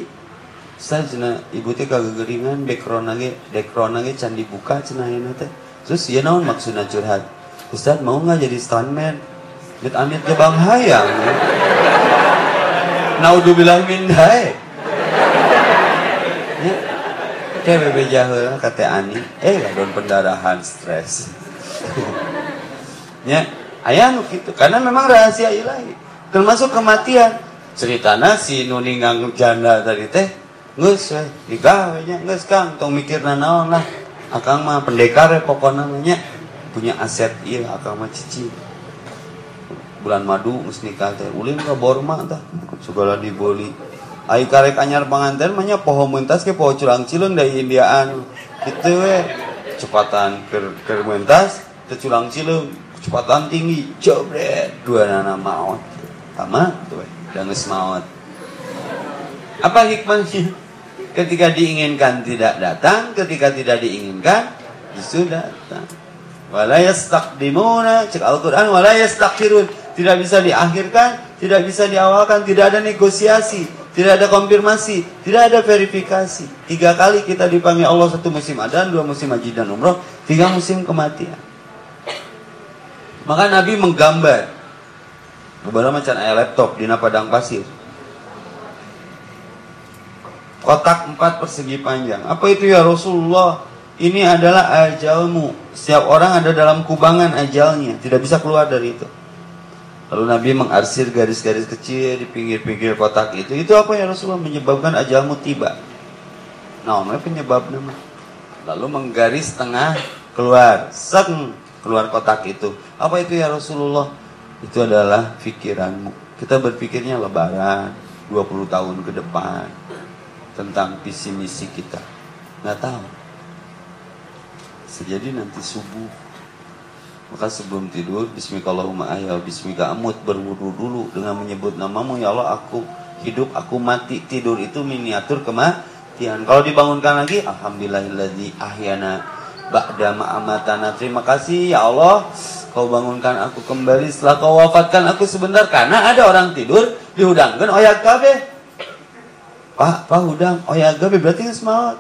saya cina ibu teh kagegeringan background lagi background lagi can dibuka cina ayeuna teh. Terus ya naon maksudnya curhat? Ustaz mau nggak jadi stuntman? Mit amit ke bang hayang Naudzubillah min dae ya. Kayak bebe jahil kata Ani. Eh don pendarahan stres. Ya ayah gitu karena memang rahasia ilahi. Termasuk kematian. Ceritana si nuningang janda tadi teh nges we digawe nya nges kang. Tong mikir naon lah. Akang mah pendekar ya pokoknya namanya. Punya aset iya akang mah cici. Bulan madu mus nikah teh. Ulin ke Borma tah. Segala diboli ai karek anyar panganten mah poho mentas ke poho curang cileng dari Indiaan gitu we. Cepatan ke ke mentas teh curang cileng kecepatan tinggi. Jobret dua nana maut sama tuh dan maut apa hikmahnya ketika diinginkan tidak datang ketika tidak diinginkan justru datang. Wala yastaqdimuna cek Al-Qur'an wala yastakhirun tidak bisa diakhirkan tidak bisa diawalkan tidak ada negosiasi tidak ada konfirmasi tidak ada verifikasi. Tiga kali kita dipanggil Allah satu musim adan dua musim haji dan umroh tiga musim kematian. Maka Nabi menggambar beberapa macam ayat laptop di padang pasir. Kotak empat persegi panjang. Apa itu ya Rasulullah? Ini adalah ajalmu. Setiap orang ada dalam kubangan ajalnya. Tidak bisa keluar dari itu. Lalu Nabi mengarsir garis-garis kecil di pinggir-pinggir kotak itu. Itu apa ya Rasulullah? Menyebabkan ajalmu tiba. Nah, penyebab nama? Lalu menggaris tengah keluar. Seng keluar kotak itu. Apa itu ya Rasulullah? Itu adalah pikiranmu. Kita berpikirnya lebaran, 20 tahun ke depan. Tentang visi misi kita. Nggak tahu. Sejadi nanti subuh. Maka sebelum tidur, Bismillahirrahmanirrahim, ayah, Bismillah amut, berwudu dulu dengan menyebut namamu, ya Allah aku hidup, aku mati, tidur itu miniatur kematian. Kalau dibangunkan lagi, Alhamdulillahilladzi ahyana ba'da ma'amatana. Terima kasih ya Allah, kau bangunkan aku kembali setelah kau wafatkan aku sebentar karena ada orang tidur dihudangkan oyak kabe. Pak, pak hudang oyak kabe berarti nggak semangat.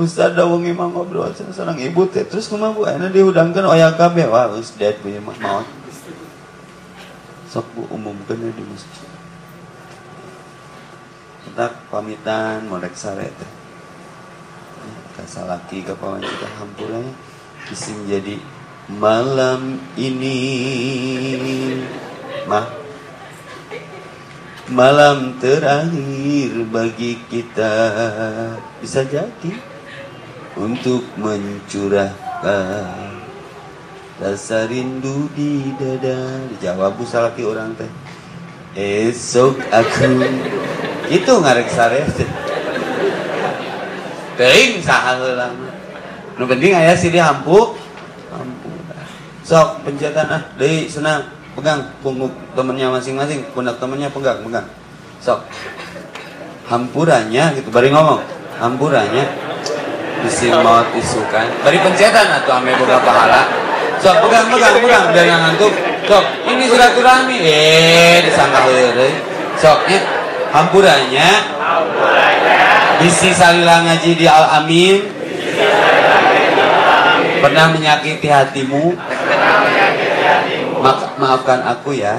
Ustaz dawung imam ngobrol seorang ibu teh terus kumaha bu ana dihudangkan oyak kabe. Wah, us dead punya maut. Sok bu umumkan di masjid. Kita pamitan molek sare teh salaki ke pawan kita hampuranya bisa menjadi malam ini mah malam terakhir bagi kita. Bisa jadi untuk mencurahkan rasa rindu di dada. Dijawab bu salaki orang teh. Esok aku itu ngarek sare. Teuing saha heula nu penting aya sih dia hampu. Sok pencetan ah deui senang pegang punggung temennya masing-masing pundak temennya pegang pegang. Sok. Hampurannya gitu bari ngomong. Hampurannya. Bisi maut isukan bari pencetan atau ame boga pahala sok pegang pegang pegang dari yang ngantuk. Sok ini silaturahmi. Eh disangka heureuy. Soknya hampurannya. Bisi salila ngaji di al amin pernah menyakiti hatimu maafkan aku ya.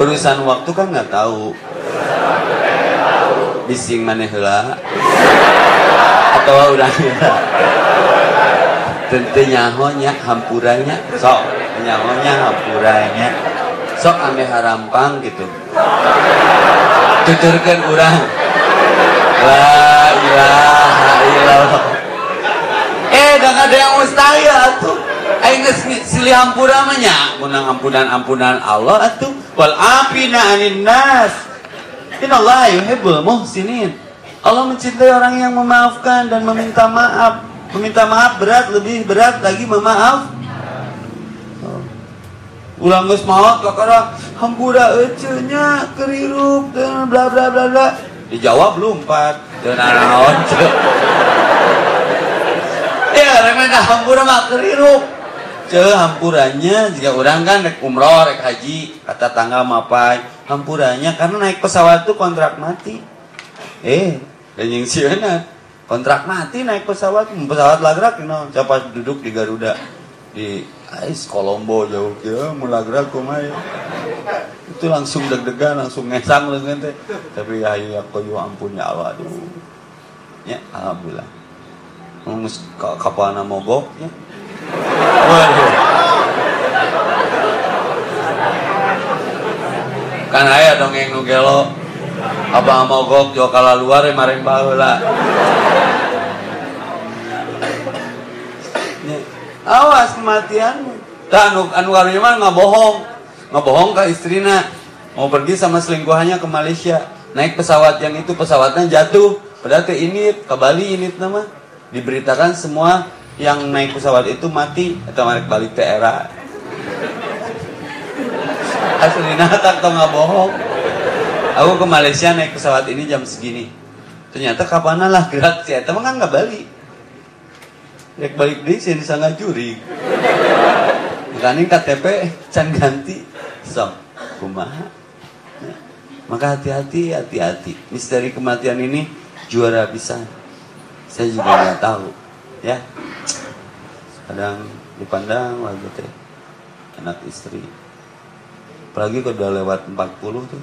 Urusan waktu kan nggak tahu. Bising mana hela atau udah. Hela tentu nyahonya hampurannya. Sok nyahonya hampurannya. Sok ame harampang gitu. Tuturkan orang la ilaha illallah. Eh dan ada yang mustahil atuh aing silih hampura mah nya ampunan-ampunan Allah atuh. Wal afina anin nas. Innallaha yuhibbul muhsinin. Allah mencintai orang yang memaafkan dan meminta maaf. Meminta maaf berat, lebih berat lagi memaaf. Ulang geus maot kakara hampura ecenya kerirup dan bla bla bla bla. Dijawab lumpat dan naon Ya, remeh hampura mah kerirup. Ce hampurannya jika orang kan naik umroh, naik haji, kata tangga mapai, hampurannya karena naik pesawat itu kontrak mati. Eh, dan yang siapa kontrak mati naik pesawat pesawat lagrak you know. siapa duduk di Garuda. Di Ais Kolombo jauh ya mulagrak kumai itu langsung deg-degan langsung ngesang dengan teh tapi ya ya koyo ampun ya Allah aduh ya alhamdulillah. Kapana mogok ya waduh. Kan ayah dongeng nugelo apa mogok jo kala luar maring baheula awas kematianmu. Tak anu anu mah nggak bohong. Nggak bohong ke istrina. Mau pergi sama selingkuhannya ke Malaysia. Naik pesawat yang itu pesawatnya jatuh. Padahal ke ini ke Bali ini nama. Diberitakan semua yang naik pesawat itu mati atau balik balik ke era aslinya tak tau nggak bohong. Aku ke Malaysia naik pesawat ini jam segini. Ternyata kapan lah gerak sih tapi kan nggak balik. Rek balik di sini sangat juri. Makanya KTP can ganti. Sok kumaha? Maka hati-hati hati-hati. Misteri kematian ini juara bisa. Saya juga nggak tahu ya kadang dipandang lagi teh anak istri. Apalagi kalau udah lewat 40 tuh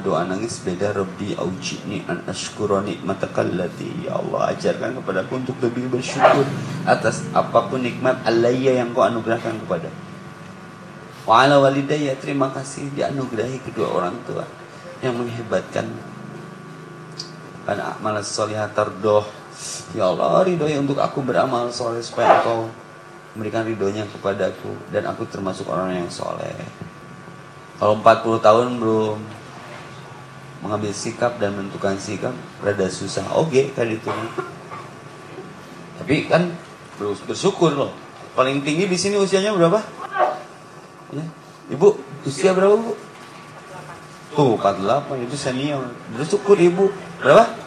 doa nangis beda Rabbi aujibni an ashkura nikmatakal lati. Ya Allah ajarkan kepadaku untuk lebih bersyukur atas apa pun nikmat alaiya yang kau anugerahkan kepada. Wa ala walidayya terima kasih dianugerahi kedua orang tua yang menghebatkan. Pada amal solihah terdoh ya Allah ridhoi untuk aku beramal soleh supaya engkau memberikan ridhonya kepadaku. Dan aku termasuk orang yang soleh. Kalau 40 tahun belum mengambil sikap dan menentukan sikap rada susah. Oke okay, kan itu. Tapi kan bersyukur loh. Paling tinggi di sini usianya berapa? Ya. ibu usia berapa bu? Tuh 48 itu senior. Bersyukur ibu. Berapa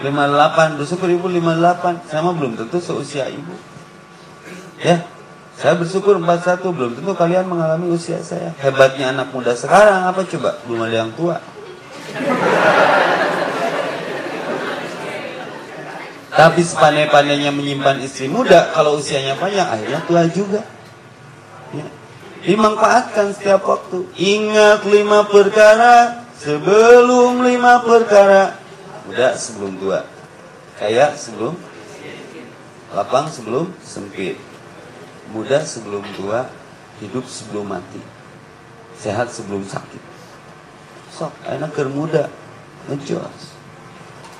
58 bersyukur ibu 58 sama belum tentu seusia ibu ya saya bersyukur 41 belum tentu kalian mengalami usia saya hebatnya anak muda sekarang apa coba belum ada yang tua tapi sepandai-pandainya menyimpan istri muda, kalau usianya panjang, akhirnya tua juga. Ya. Dimanfaatkan setiap waktu. Ingat lima perkara sebelum lima perkara. Muda sebelum tua. Kaya sebelum lapang sebelum sempit. Muda sebelum tua, hidup sebelum mati. Sehat sebelum sakit sok enak ker muda ngejos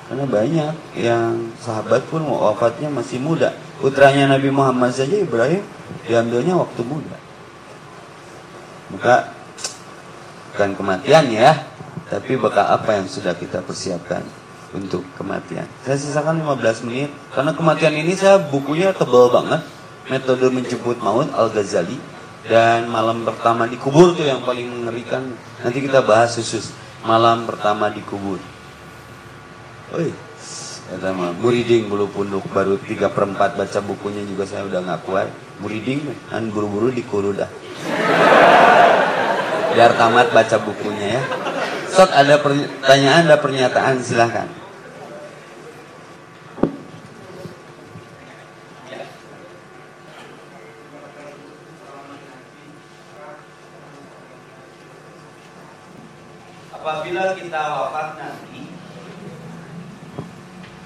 Karena banyak yang sahabat pun wafatnya masih muda. Putranya Nabi Muhammad saja Ibrahim diambilnya waktu muda. Maka bukan kematian ya, tapi bakal apa yang sudah kita persiapkan untuk kematian. Saya sisakan 15 menit karena kematian ini saya bukunya tebal banget. Metode menjemput maut Al-Ghazali dan malam pertama dikubur tuh yang paling mengerikan. Nanti kita bahas khusus malam pertama dikubur. Oi, kata mah muriding bulu punduk baru 3 per 4 baca bukunya juga saya udah nggak kuat. Muriding kan buru-buru dikuru dah. Biar tamat baca bukunya ya. Sok ada pertanyaan, ada pernyataan silahkan. Kita wafat nanti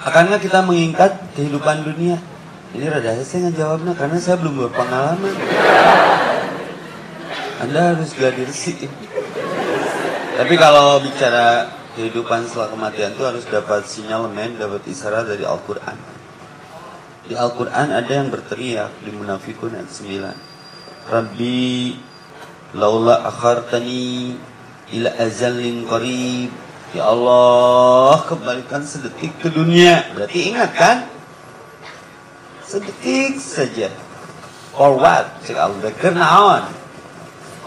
akankah kita mengingat kehidupan dunia ini rada saya jawabnya karena saya belum berpengalaman anda harus gadir sih tapi kalau bicara kehidupan setelah kematian itu harus dapat sinyalemen, dapat isyarat dari Al-Quran. Di Al-Quran ada yang berteriak di Munafikun ayat 9. Rabbi laula akhartani ila azalin qarib. Ya Allah, kembalikan sedetik ke dunia. Berarti ingat kan? Sedetik saja. For what? Cik Allah, kernaon?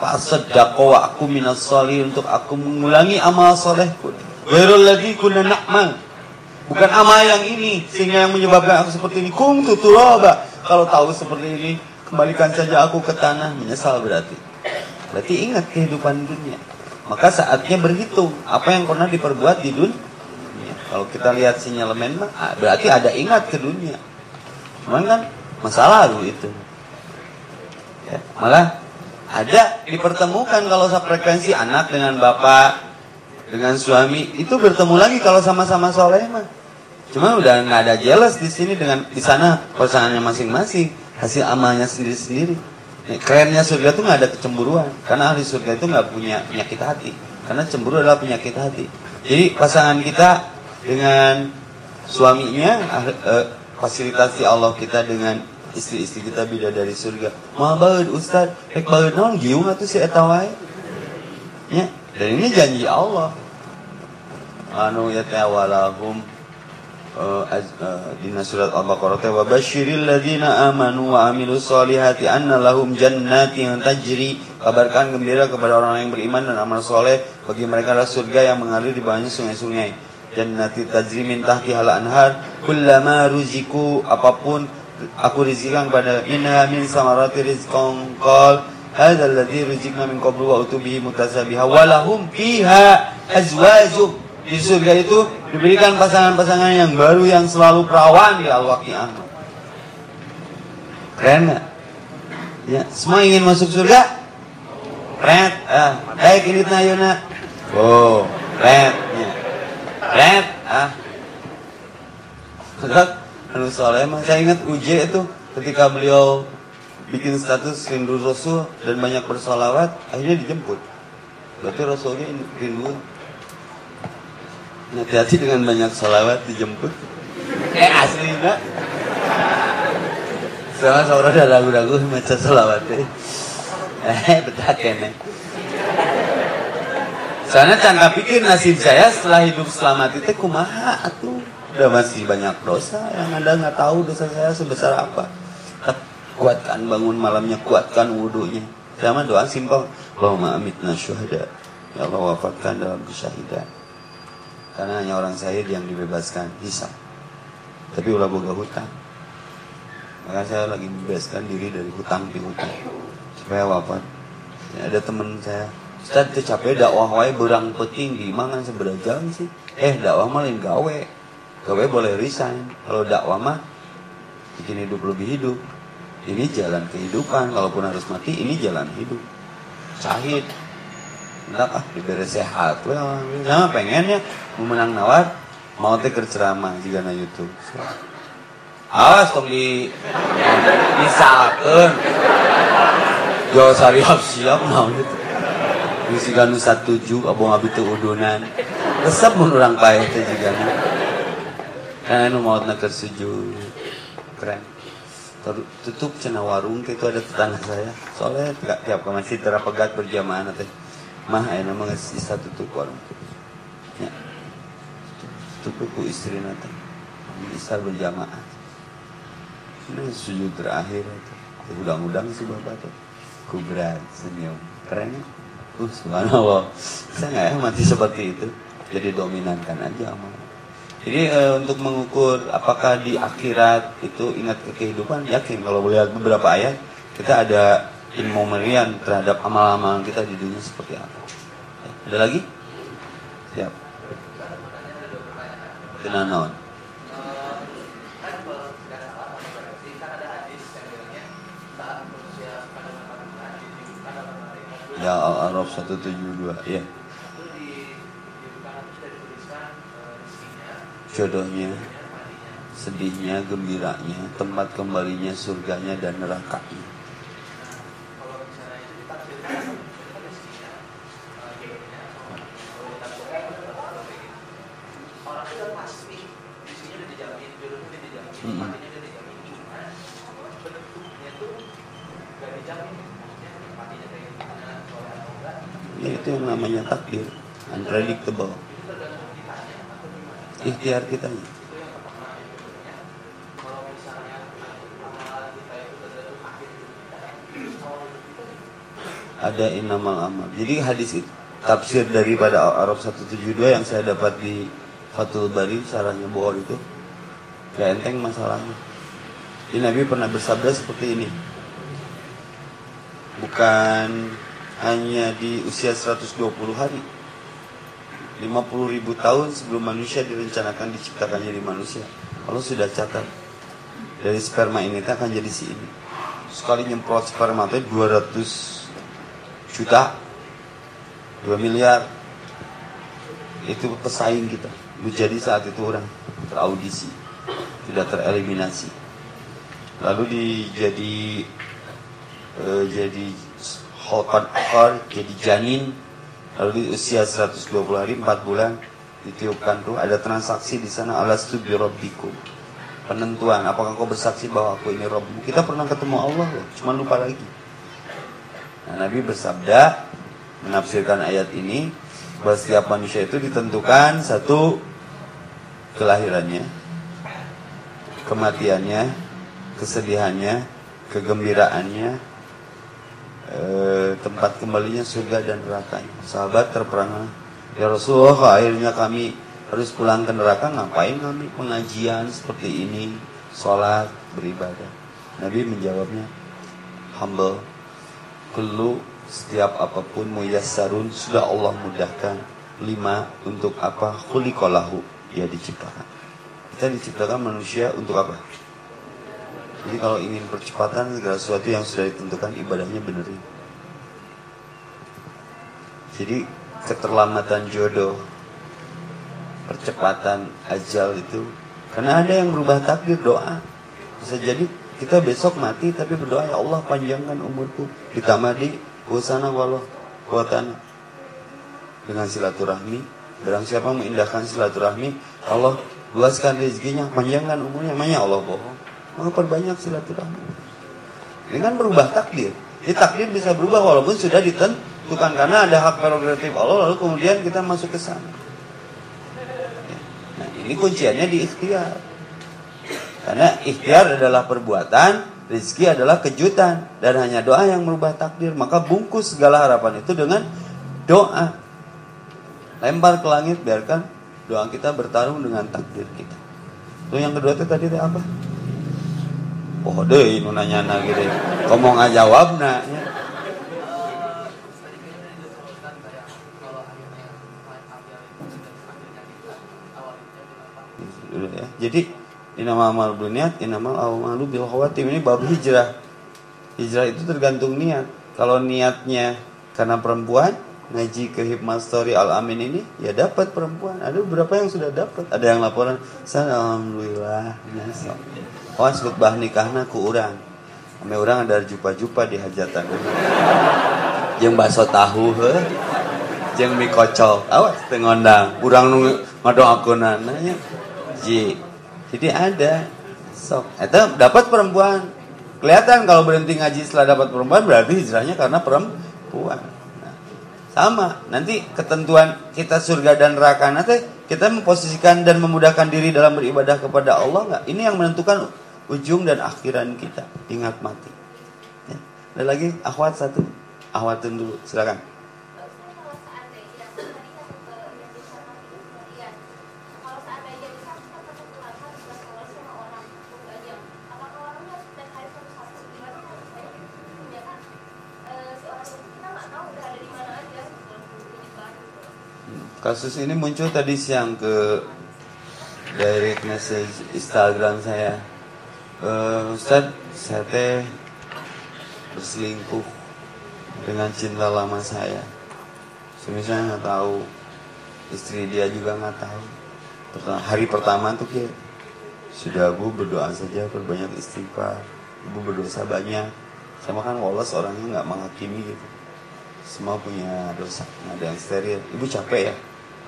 Fasaddaqo wa aku minas salih untuk aku mengulangi amal solehku. Wairul lagi kuna nakmal. Bukan amal yang ini sehingga yang menyebabkan aku seperti ini. Kum tuturoba. Kalau tahu seperti ini, kembalikan saja aku ke tanah. Menyesal berarti. Berarti ingat kehidupan dunia. Maka saatnya berhitung apa yang pernah diperbuat di dunia. Kalau kita lihat sinyalemen ah, berarti ada ingat ke dunia. Cuman kan masalah lalu itu. Ya, malah ada dipertemukan kalau frekuensi anak dengan bapak dengan suami itu bertemu lagi kalau sama-sama soleh mah. Cuma udah nggak ada jealous di sini dengan di sana pasangannya masing-masing hasil amalnya sendiri-sendiri. Kerennya surga itu nggak ada kecemburuan, karena ahli surga itu nggak punya penyakit hati, karena cemburu adalah penyakit hati. Jadi pasangan kita dengan suaminya eh, fasilitasi Allah kita dengan istri-istri kita beda dari surga. Mau banget Ustad, rek banget non giung atau si etawai. Ya, dan ini janji Allah. Anu ya tawalahum uh, di surat Al-Baqarah wa basyiril ladzina amanu wa amilus solihati anna lahum jannatin tajri. Kabarkan gembira kepada orang yang beriman dan amal soleh bagi mereka adalah surga yang mengalir di bawahnya sungai-sungai. Jannati tajri min tahtiha anhar kullama ruziku apa pun aku rizikkan kepada minha min samarati rizqan qal hadza alladhi rizqna min qablu wa utubihi mutasabiha wa lahum fiha di surga itu diberikan pasangan-pasangan yang baru yang selalu perawan di al-waqi'ah. Keren gak? Ya, semua ingin masuk surga? Red, ah, baik ini Nayuna. Oh, red, ya. Red, ah. Lalu soalnya saya ingat UJ itu ketika beliau bikin status rindu Rasul dan banyak bersolawat, akhirnya dijemput. Berarti Rasulnya rindu Hati-hati dengan banyak salawat dijemput. Eh asli nak. Sama seorang ada ragu-ragu baca salawat Eh betah kene. Soalnya cangka pikir nasib saya setelah hidup selamat itu kumaha atuh. Udah masih banyak dosa yang anda nggak tahu dosa saya sebesar apa. Kuatkan bangun malamnya, kuatkan wudhunya. Sama doa simpel. Allahumma amitna syuhada. Ya Allah wafatkan dalam kesyahidan. Karena hanya orang syahid yang dibebaskan hisap. Tapi ulah boga hutang. Maka saya lagi membebaskan diri dari hutang hutang Supaya wafat. Ya, ada teman saya, Ustaz itu capek dakwah wae berang peting di mana seberajam sih. Eh dakwah mah lain gawe. Gawe boleh resign. Kalau dakwah mah bikin hidup lebih hidup. Ini jalan kehidupan. Kalaupun harus mati, ini jalan hidup. Syahid hendak ah diberi sehat. Well sama pengennya memenang nawar mau teh ceramah juga na YouTube. Awas tong di misalkan jauh sari siap mau gitu Misi ganu satu tujuh abu ngabi teu udunan. Resep mun urang paeh teh juga kan mau nak sujud. Keren. Tutup cina warung itu ada tetangga saya. Soalnya tiap ke masjid terapegat berjamaah nanti mah enak mah sisa tutup warung ya. Tutup ku istri nanti bisa berjamaah. Ini sujud terakhir itu. Udang-udang sih bapak tuh. Kubrat senyum keren. Ya uh subhanallah. Saya nggak ya mati seperti itu. Jadi dominankan aja amal jadi e, untuk mengukur apakah di akhirat itu ingat ke kehidupan, yakin kalau melihat beberapa ayat kita ada ilmu merian terhadap amal-amal kita di dunia seperti apa. Ada lagi? Siap. Tenanon. Ya Al-Araf 172 ya. jodohnya, sedihnya, gembiranya, tempat kembalinya, surganya dan nerakanya. Hmm. Ya, itu yang namanya takdir, unpredictable ikhtiar kita ada inamal amal jadi hadis itu tafsir daripada Arab 172 yang saya dapat di Fatul Bari sarahnya Bukhari itu gak enteng masalahnya jadi Nabi pernah bersabda seperti ini bukan hanya di usia 120 hari 50 ribu tahun sebelum manusia direncanakan diciptakan jadi manusia. Kalau sudah catat dari sperma ini akan jadi si ini. Sekali nyemprot sperma itu 200 juta, 2 miliar. Itu pesaing kita. Menjadi saat itu orang teraudisi, tidak tereliminasi. Lalu uh, jadi hokan akar, jadi janin, lalu di usia 120 hari 4 bulan ditiupkan tuh ada transaksi di sana alastu bi rabbikum penentuan apakah kau bersaksi bahwa aku ini Robmu kita pernah ketemu Allah loh cuma lupa lagi nah, Nabi bersabda menafsirkan ayat ini bahwa setiap manusia itu ditentukan satu kelahirannya kematiannya kesedihannya kegembiraannya Eh, tempat kembalinya surga dan neraka. Sahabat terperangah, ya Rasulullah akhirnya kami harus pulang ke neraka, ngapain kami pengajian seperti ini, sholat, beribadah. Nabi menjawabnya, humble, kelu setiap apa pun muyassarun sudah Allah mudahkan. Lima, untuk apa? Khulikolahu, ia diciptakan. Kita diciptakan manusia untuk apa? Jadi kalau ingin percepatan segala sesuatu yang sudah ditentukan ibadahnya benerin. Jadi keterlambatan jodoh, percepatan ajal itu karena ada yang berubah takdir doa. Bisa jadi kita besok mati tapi berdoa ya Allah panjangkan umurku ditambah di usana walau buatan dengan silaturahmi barang siapa mengindahkan silaturahmi Allah luaskan rezekinya panjangkan umurnya namanya Allah bohong maka perbanyak silaturahmi. Ini kan berubah takdir. Ini takdir bisa berubah walaupun sudah ditentukan karena ada hak prerogatif Allah lalu kemudian kita masuk ke sana. Nah, ini kunciannya di ikhtiar. Karena ikhtiar adalah perbuatan, rezeki adalah kejutan dan hanya doa yang merubah takdir. Maka bungkus segala harapan itu dengan doa. Lempar ke langit biarkan doa kita bertarung dengan takdir kita. Itu yang kedua itu tadi apa? oh deh nu nanya na gitu ngomong aja jawab ya. Jadi nama amal buniat, inamal amalu bil khawatim. Ini bab hijrah. Hijrah itu tergantung niat. Kalau niatnya karena perempuan, ngaji ke Hikmah Story Al Amin ini ya dapat perempuan. Ada beberapa yang sudah dapat. Ada yang laporan, alhamdulillah nyesel. Oh sebut bah nikahna ku urang. Ame urang ada jupa-jupa di hajatan. Yang bakso tahu he yang mie kocok. Awas tengondang. Urang nu ngadoakeunana nya. Ji Jadi ada sok. Itu dapat perempuan. Kelihatan kalau berhenti ngaji setelah dapat perempuan berarti hijrahnya karena perempuan. Nah, sama. Nanti ketentuan kita surga dan neraka nanti kita memposisikan dan memudahkan diri dalam beribadah kepada Allah nggak? Ini yang menentukan ujung dan akhiran kita. Ingat mati. Ya. Ada lagi akhwat satu. Akhwatin dulu, silakan. Kasus ini muncul tadi siang ke direct message Instagram saya. Uh, Ustaz, saya teh berselingkuh dengan cinta lama saya. Semisal nggak tahu, istri dia juga nggak tahu. Hari pertama tuh kayak sudah bu berdoa saja berbanyak istighfar, ibu berdosa banyak. Sama kan Wallace orangnya nggak menghakimi gitu. Semua punya dosa, nggak ada yang steril. Ibu capek ya?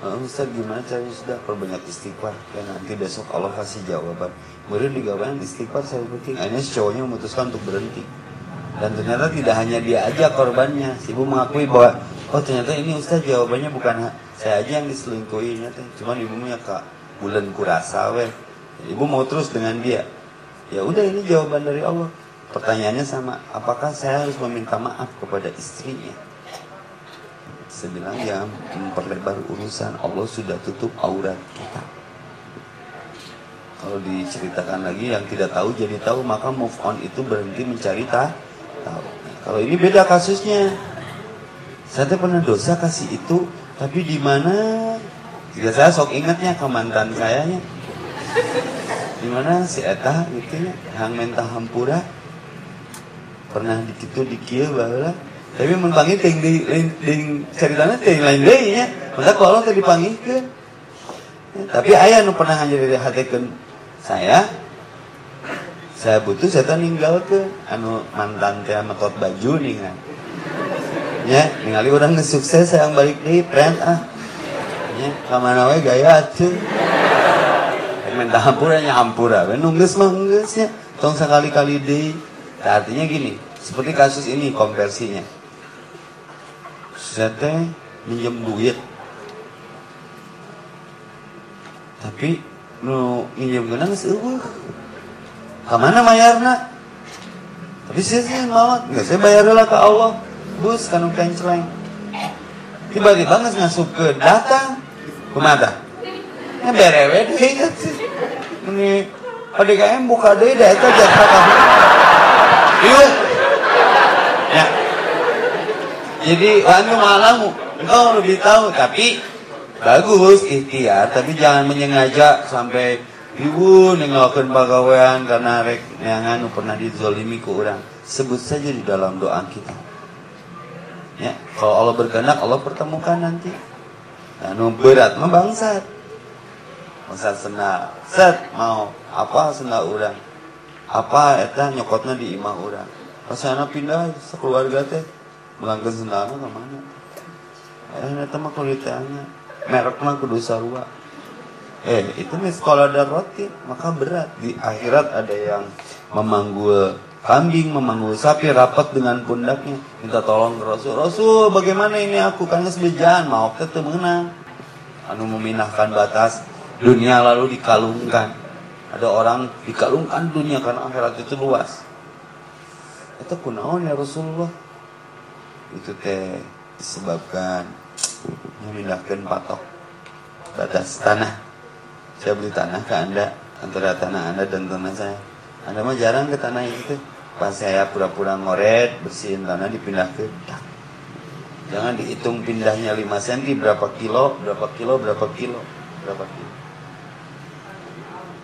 Uh, Ustaz gimana caranya? Sudah perbanyak istighfar. Ya nanti besok Allah kasih jawaban. Kemudian digawain istighfar saya penting akhirnya si cowoknya memutuskan untuk berhenti. Dan ternyata tidak hanya dia aja korbannya. Si ibu mengakui bahwa oh ternyata ini Ustaz jawabannya bukan saya aja yang diselingkuhi ternyata. Cuman ibunya kak bulan kurasa weh. Ibu mau terus dengan dia. Ya udah ini jawaban dari Allah. Pertanyaannya sama apakah saya harus meminta maaf kepada istrinya saya bilang ya memperlebar urusan Allah sudah tutup aurat kita. Kalau diceritakan lagi yang tidak tahu jadi tahu maka move on itu berhenti mencari tahu. Kalau ini beda kasusnya. Saya pernah dosa kasih itu tapi di mana? Jika saya sok ingatnya ke mantan saya nya. Di mana si Eta gitu ya hang mentah hampura. Pernah dikitu dikieu bahwa tapi menpanggil ting di ting ceritanya ting lain deh ya maka kalau dipanggil ke tapi ayah nu pernah hanya hati saya saya butuh saya ninggal ke anu mantan teh metot baju nih kan ya ningali orang ngesukses saya yang balik di brand ah. Ya kamana we gaya tuh minta hampura nya hampura nunggus mah ya. Tong sekali-kali deh artinya gini seperti kasus ini konversinya teh minjem duit. Tapi nu minjem gue nangis eueuh. Ke mana mayarna tapi saya sih mau nggak saya bayar lah ke Allah. Bus kanu kenceleng tiba-tiba nggak ngasup ke data ke mana ya berewe deh ini PDKM buka deh data jatah kamu iya ya jadi anu malamu engkau lebih tahu. Tapi bagus ikhtiar. Tapi jangan menyengaja sampai ibu nengokkan pegawaian karena rek yang anu pernah dizolimi ke orang. Sebut saja di dalam doa kita. Ya kalau Allah berkehendak Allah pertemukan nanti. Anu berat mah bangsat. Bangsat sena set mau apa sena orang? Apa eta nyokotnya di imah orang? Pas pindah sekeluarga teh melangkah sendana ke mana? Eh nanti mah kalau ditanya merek mah kudu sarua. Eh itu nih sekolah dan roti maka berat. Di akhirat ada yang memanggul kambing memanggul sapi rapat dengan pundaknya. Minta tolong ke Rasul. Rasul bagaimana ini aku? Kan sebejan mau ketemu menang anu meminahkan batas dunia lalu dikalungkan. Ada orang dikalungkan dunia karena akhirat itu luas. Itu kunaon ya Rasulullah itu teh disebabkan memindahkan patok batas tanah. Saya beli tanah ke anda antara tanah anda dan tanah saya. Anda mah jarang ke tanah itu pas saya pura-pura ngoret bersihin tanah dipindah ke jangan dihitung pindahnya 5 cm berapa kilo berapa kilo berapa kilo berapa kilo.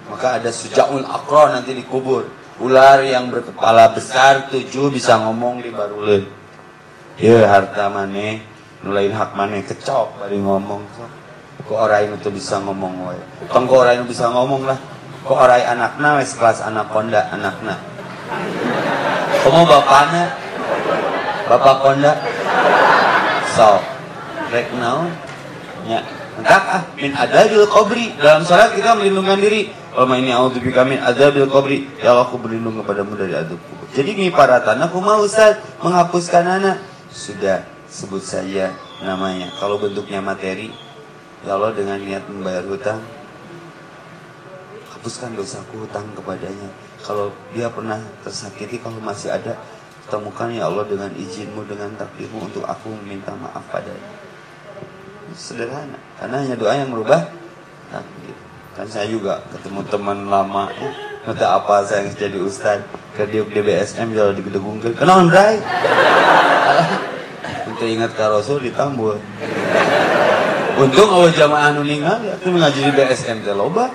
Maka ada sujaul akro nanti dikubur. Ular yang berkepala besar tujuh bisa ngomong di barulen ya harta mana nulain hak mana kecok bari ngomong kok orang itu bisa ngomong wae. Tong orang itu bisa ngomong lah. Kok orang anakna wes kelas anak konda anakna. Kamu bapaknya bapak konda so rek naon? Ya. Entah ah min adadil kobri dalam sholat kita melindungi diri. Allahumma ini a'udzubika min adzabil qabri. Ya Allah, aku berlindung kepadamu dari kubur. Jadi ngiparatan aku mau Ustaz? Menghapuskan anak. Sudah sebut saja namanya. Kalau bentuknya materi, ya Allah dengan niat membayar hutang, hapuskan dosaku hutang kepadanya. Kalau dia pernah tersakiti, kalau masih ada, temukan ya Allah dengan izinmu, dengan takdirmu untuk aku meminta maaf padanya. Sederhana, karena hanya doa yang merubah takdir. Kan saya juga ketemu teman lama, ya. Nanti apa saya yang jadi ustad di DBSM jalan di Gedegung ke kenal Bray untuk ingat ke Rasul ditambul untung awal jamaah nu ningali atuh ngaji di BSM teh loba.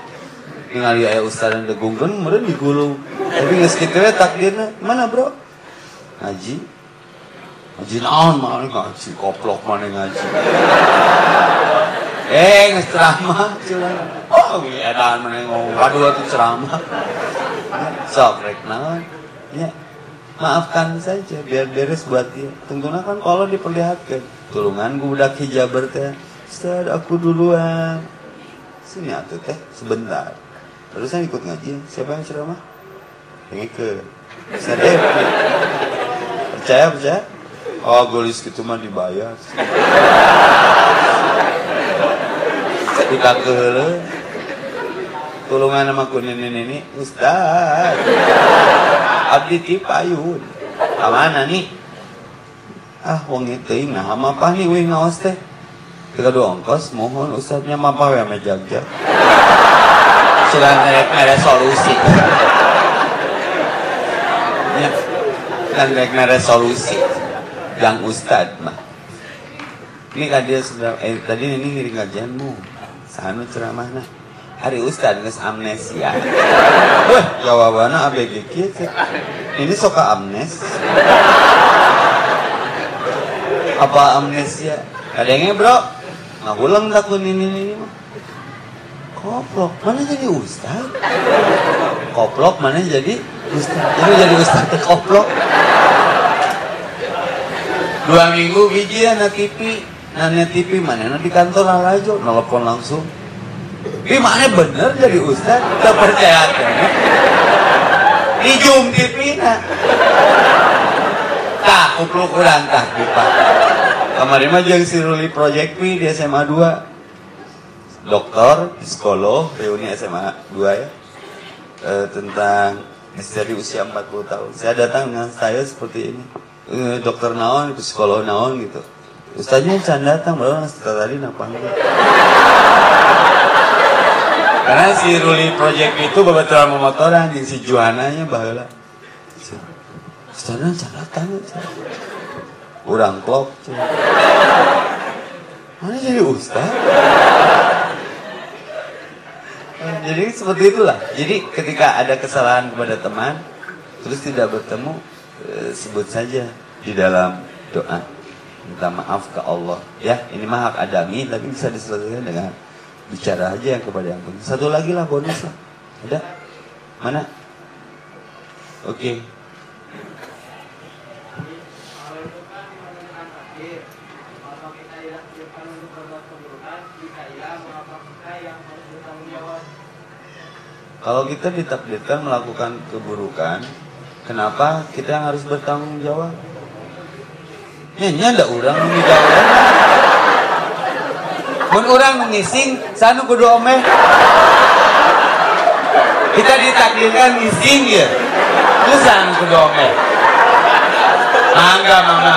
Ningali aya ustad yang degungkeun meureun digulung tapi geus kitu we takdirna mana bro? Ngaji. Ngaji naon mah? Ngaji koplok mana ngaji. Eh, nggak ceramah, ngomong. Aduh, itu ceramah. Sok, rek. Ya, maafkan saja, biar beres buat dia. Tentunya kan kalau diperlihatkan. Tulungan udah hijaber teh. Ustaz, aku duluan. Sini atuh teh, sebentar. Terus saya ikut ngaji. Siapa yang ceramah? Yang ke. Ustaz Epi. Percaya, percaya? Oh, gulis gitu mah dibayar dikake heula tulungan sama ku nenek-nenek. Ustaz. Abdi ti payun. Kamana nih ah wong itu nah sama apa nih wih ngaos teh. Kita dua ongkos mohon Ustaznya mapa we ame jagja sudah ada solusi. Ya dan ada solusi. Yang Ustad mah. Ini kan dia sudah eh tadi ini ngiring kajianmu. Sanu ceramah nah hari ustad nges amnesia. Wah jawabannya ABG kieu ini soka amnes. Apa amnesia? Kadangnya bro ngagulang takun ini ini mah koplok mana jadi ustad koplok mana jadi ustad jadi jadi ustad koplok. Dua minggu biji anak TV nanya TV mana? Di kantor lah aja nelfon langsung ini mana bener jadi ustad tak percaya kan di Zoom TV na tak kupluk kurang tak pipa kemarin mah jeung si Ruli Project P di SMA 2 dokter psikolog reuni SMA 2 ya. E, tentang misteri usia 40 tahun. Saya datang dengan saya seperti ini. E, dokter naon psikolog naon gitu. Ustaznya can datang, baru setelah tadi napang. Karena si Ruli Project itu beberapa memotoran yang si Juananya bahula. Ustaznya can datang. Urang klop. Mana jadi ustaz? Jadi seperti itulah. Jadi ketika ada kesalahan kepada teman, terus tidak bertemu, sebut saja di dalam doa minta maaf ke Allah ya ini mah hak adami tapi bisa diselesaikan dengan bicara aja yang kepada yang punya satu lagi lah bonus lah ada mana oke okay. Kalau kita ditakdirkan melakukan keburukan, kenapa kita yang harus bertanggung jawab? Nya ada orang nu migawe. Mun urang ngising, sanu kudu omeh. Kita ditakdirkan ngising ya. Lu sanu kudu omeh. Mangga mangga.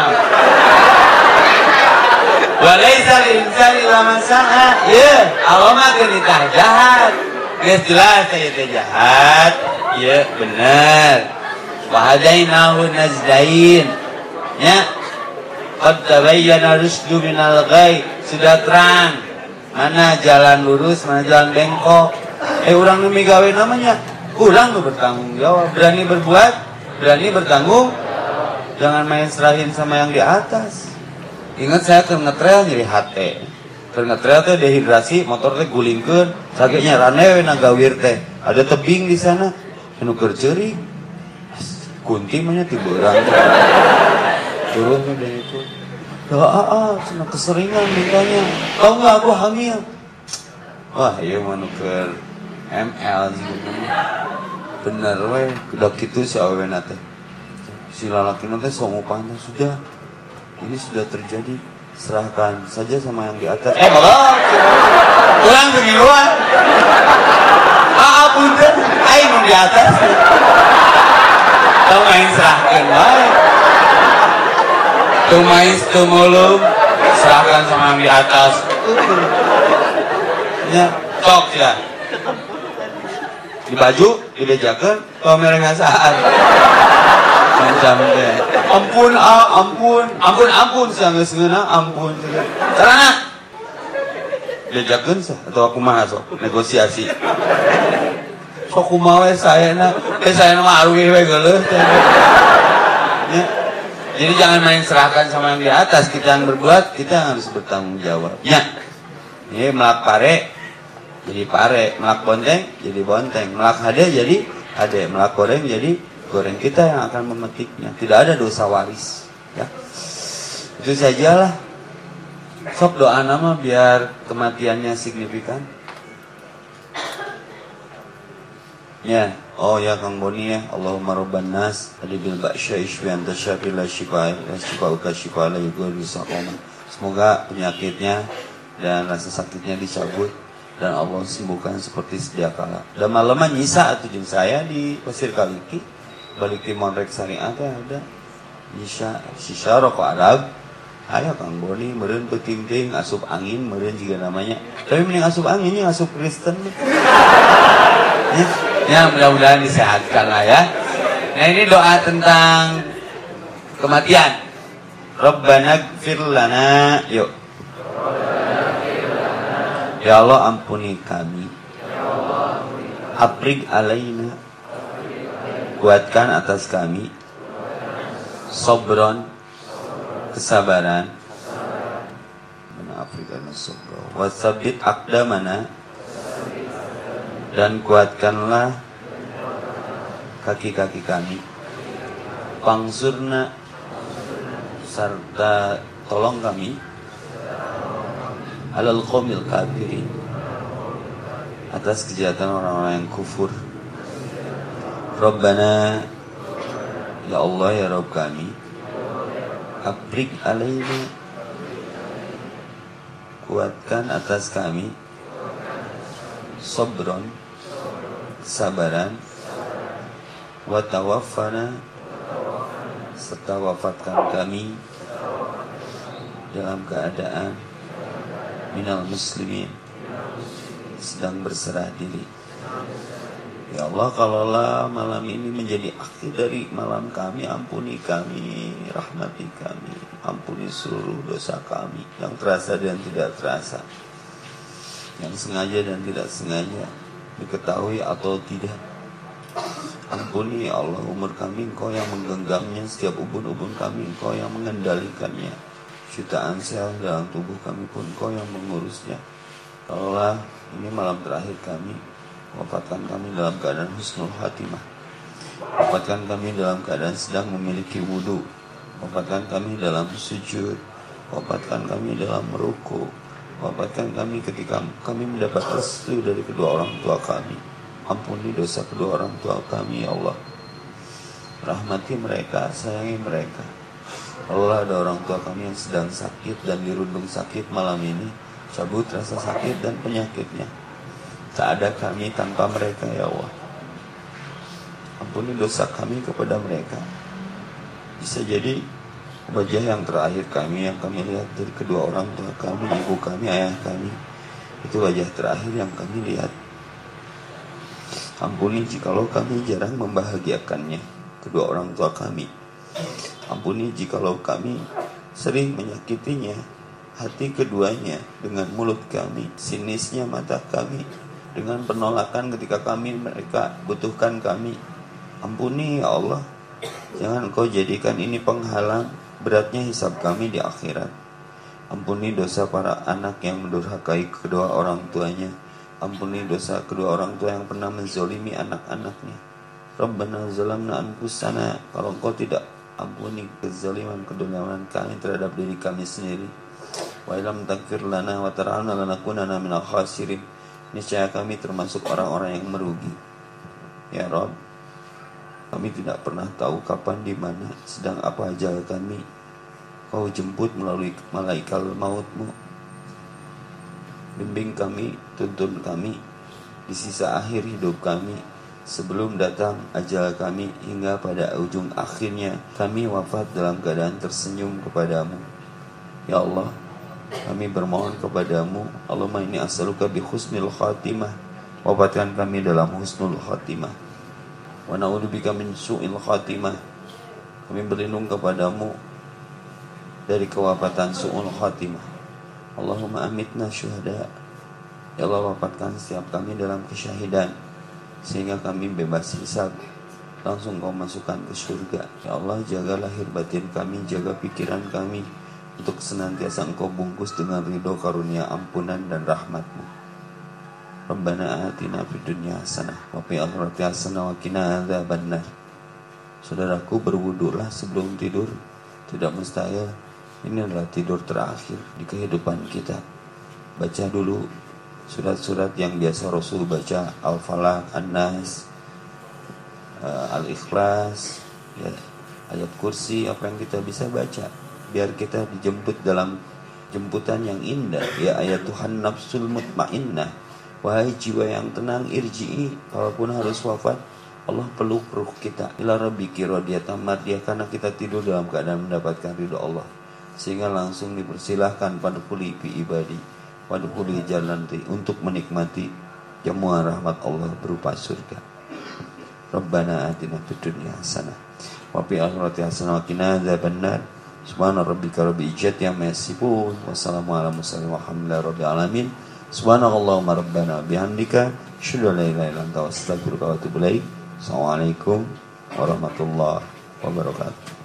Walaisa insani lama sa'a. Ya, Allah mah genitah jahat. Geus jelas saya teh jahat. Ya, benar. Wahadainahu najdain. Ya, Qad tabayyana rusdu minal ghay. Sudah terang. Mana jalan lurus, mana jalan bengkok. Eh orang demi gawe namanya. Orang tuh bertanggung jawab. Berani berbuat, berani bertanggung. Jangan main serahin sama yang di atas. Ingat saya ke ngetrail nyeri hati. Ke teh dehidrasi, motor teh gulingkeun. Sakitnya rane we nagawir teh. Ada tebing di sana. Anu kerceri. Kunti mah tiburan turun. Udah itu ya ah, ah cina keseringan mintanya tau nggak aku hamil? Wah iya mau nuker ML gitu bener we udah gitu si awewe nate. Si lalaki nate songupana sudah. Ini sudah terjadi. Serahkan saja sama yang di atas. Eh bapak pulang ke luar ah punten aing di atas. Tau main serahkan baik tuh main tuh mulung serahkan sama yang di atas. Ya tok ya. Di baju dibejakan pamer ngasaan macam ampun ah, ampun. Ampun ampun sangat sengena ampun. Karena bejakan sah. Atau aku mah negosiasi. Sok kumawe saya na eh saya nama arwi we geuleuh ya. Jadi jangan main serahkan sama yang di atas kita yang berbuat kita harus bertanggung jawab ya ini melak pare jadi pare, melak bonteng jadi bonteng, melak hade jadi hade, melak goreng jadi goreng kita yang akan memetiknya. Tidak ada dosa waris, ya. Itu sajalah. Sok doa nama biar kematiannya signifikan. Ya, oh ya Kang Boni ya, Allahumma rabban nas, tadi bil ba'sya ishwi anta syafi la shifa la shifa uka shifa la Semoga penyakitnya dan rasa sakitnya dicabut dan Allah sembuhkan seperti sedia kala. Dan malaman nyisa atau jeng saya di Pasir Kaliki balik di Monrek Syariah ada nyisa sisa rokok Arab. Ayo Kang Boni, meren peting-ting, asup angin, meren juga namanya. Tapi mending asup angin ini asup Kristen. ya, ya mudah-mudahan disehatkan lah ya. Nah ini doa tentang kematian. Rabbana gfir lana. Yuk. Ya Allah ampuni kami. Aprig alaina. Kuatkan atas kami. Sobron. Kesabaran. Afrikana sobro. Wasabit akdamana. Dan kuatkanlah kaki-kaki kami. Pangsurna serta tolong kami. Alal qomil kafirin. Atas kejahatan orang-orang yang kufur. Rabbana Ya Allah ya Rabb kami. Abrik alaina. Kuatkan atas kami. Sobron Sabaran Watawaffana Serta wafatkan kami Dalam keadaan minal muslimin. Sedang berserah diri. Ya Allah, kalaulah malam ini menjadi akhir dari malam kami, ampuni kami, rahmati kami, ampuni seluruh dosa kami. Yang terasa dan tidak terasa, yang sengaja dan tidak sengaja, diketahui atau tidak. Ampuni ya Allah umur kami, Engkau yang menggenggamnya, setiap ubun-ubun kami, Engkau yang mengendalikannya jutaan sel dalam tubuh kami pun kau yang mengurusnya. Kalaulah ini malam terakhir kami, wafatkan kami dalam keadaan husnul hatimah. Wafatkan kami dalam keadaan sedang memiliki wudhu. Wafatkan kami dalam sujud. Wafatkan kami dalam meruku. Wafatkan kami ketika kami mendapat restu dari kedua orang tua kami. Ampuni dosa kedua orang tua kami, ya Allah. Rahmati mereka, sayangi mereka. Allah ada orang tua kami yang sedang sakit dan dirundung sakit malam ini Cabut rasa sakit dan penyakitnya Tak ada kami tanpa mereka ya Allah Ampuni dosa kami kepada mereka Bisa jadi wajah yang terakhir kami yang kami lihat dari kedua orang tua kami Ibu kami, ayah kami Itu wajah terakhir yang kami lihat Ampuni jikalau kami jarang membahagiakannya Kedua orang tua kami Ampuni jikalau kami sering menyakitinya hati keduanya dengan mulut kami, sinisnya mata kami, dengan penolakan ketika kami mereka butuhkan kami. Ampuni ya Allah, jangan engkau jadikan ini penghalang beratnya hisab kami di akhirat. Ampuni dosa para anak yang mendurhakai kedua orang tuanya. Ampuni dosa kedua orang tua yang pernah menzolimi anak-anaknya. Rabbana zalamna anfusana. Kalau engkau tidak Ampuni kezaliman kedoliman kami terhadap diri kami sendiri. Wa ilam takfir lana wa tar'alna lanakunana minal khasirin. niscaya kami termasuk orang-orang yang merugi. Ya Rob, kami tidak pernah tahu kapan di mana sedang apa ajal kami. Kau jemput melalui malaikat mautmu. Bimbing kami, tuntun kami di sisa akhir hidup kami sebelum datang ajal kami hingga pada ujung akhirnya kami wafat dalam keadaan tersenyum kepadamu. Ya Allah, kami bermohon kepadamu, Allahumma ini as'aluka bi husnil khatimah. Wafatkan kami dalam husnul khatimah. Wa na'udzubika min su'il khatimah. Kami berlindung kepadamu dari kewafatan su'ul khatimah. Allahumma amitna syuhada. Ya Allah wafatkan setiap kami dalam kesyahidan sehingga kami bebas hisab. Langsung kau masukkan ke surga. Ya Allah jaga lahir batin kami jaga pikiran kami untuk senantiasa engkau bungkus dengan ridho karunia ampunan dan rahmatmu. Rabbana atina fid dunya hasanah wa fil akhirati hasanah wa qina adzabannar. Saudaraku berwudulah sebelum tidur. Tidak mustahil ini adalah tidur terakhir di kehidupan kita. Baca dulu surat-surat yang biasa Rasul baca. Al-Falaq, An-Nas, uh, Al-Ikhlas, ya, ayat kursi, apa yang kita bisa baca. Biar kita dijemput dalam jemputan yang indah ya ayat Tuhan nafsul mutmainnah. Wahai jiwa yang tenang irji'i walaupun harus wafat Allah peluk ruh kita. Ila rabbiki radiyatan dia karena kita tidur dalam keadaan mendapatkan ridho Allah sehingga langsung dipersilahkan pada kuli fi ibadi wadkhuli nanti untuk menikmati jamuan rahmat Allah berupa surga. Rabbana atina fid dunya hasanah wa fil akhirati hasanah wa qina adzabannar. Subhana rabbika rabbil izzati amma yasifun. Wassalamu ala mursalin walhamdulillahi rabbil alamin. Subhanallahumma rabbana bihamdika an la ilaha illa anta astaghfiruka wa atubu ilaik. Assalamualaikum warahmatullahi wabarakatuh.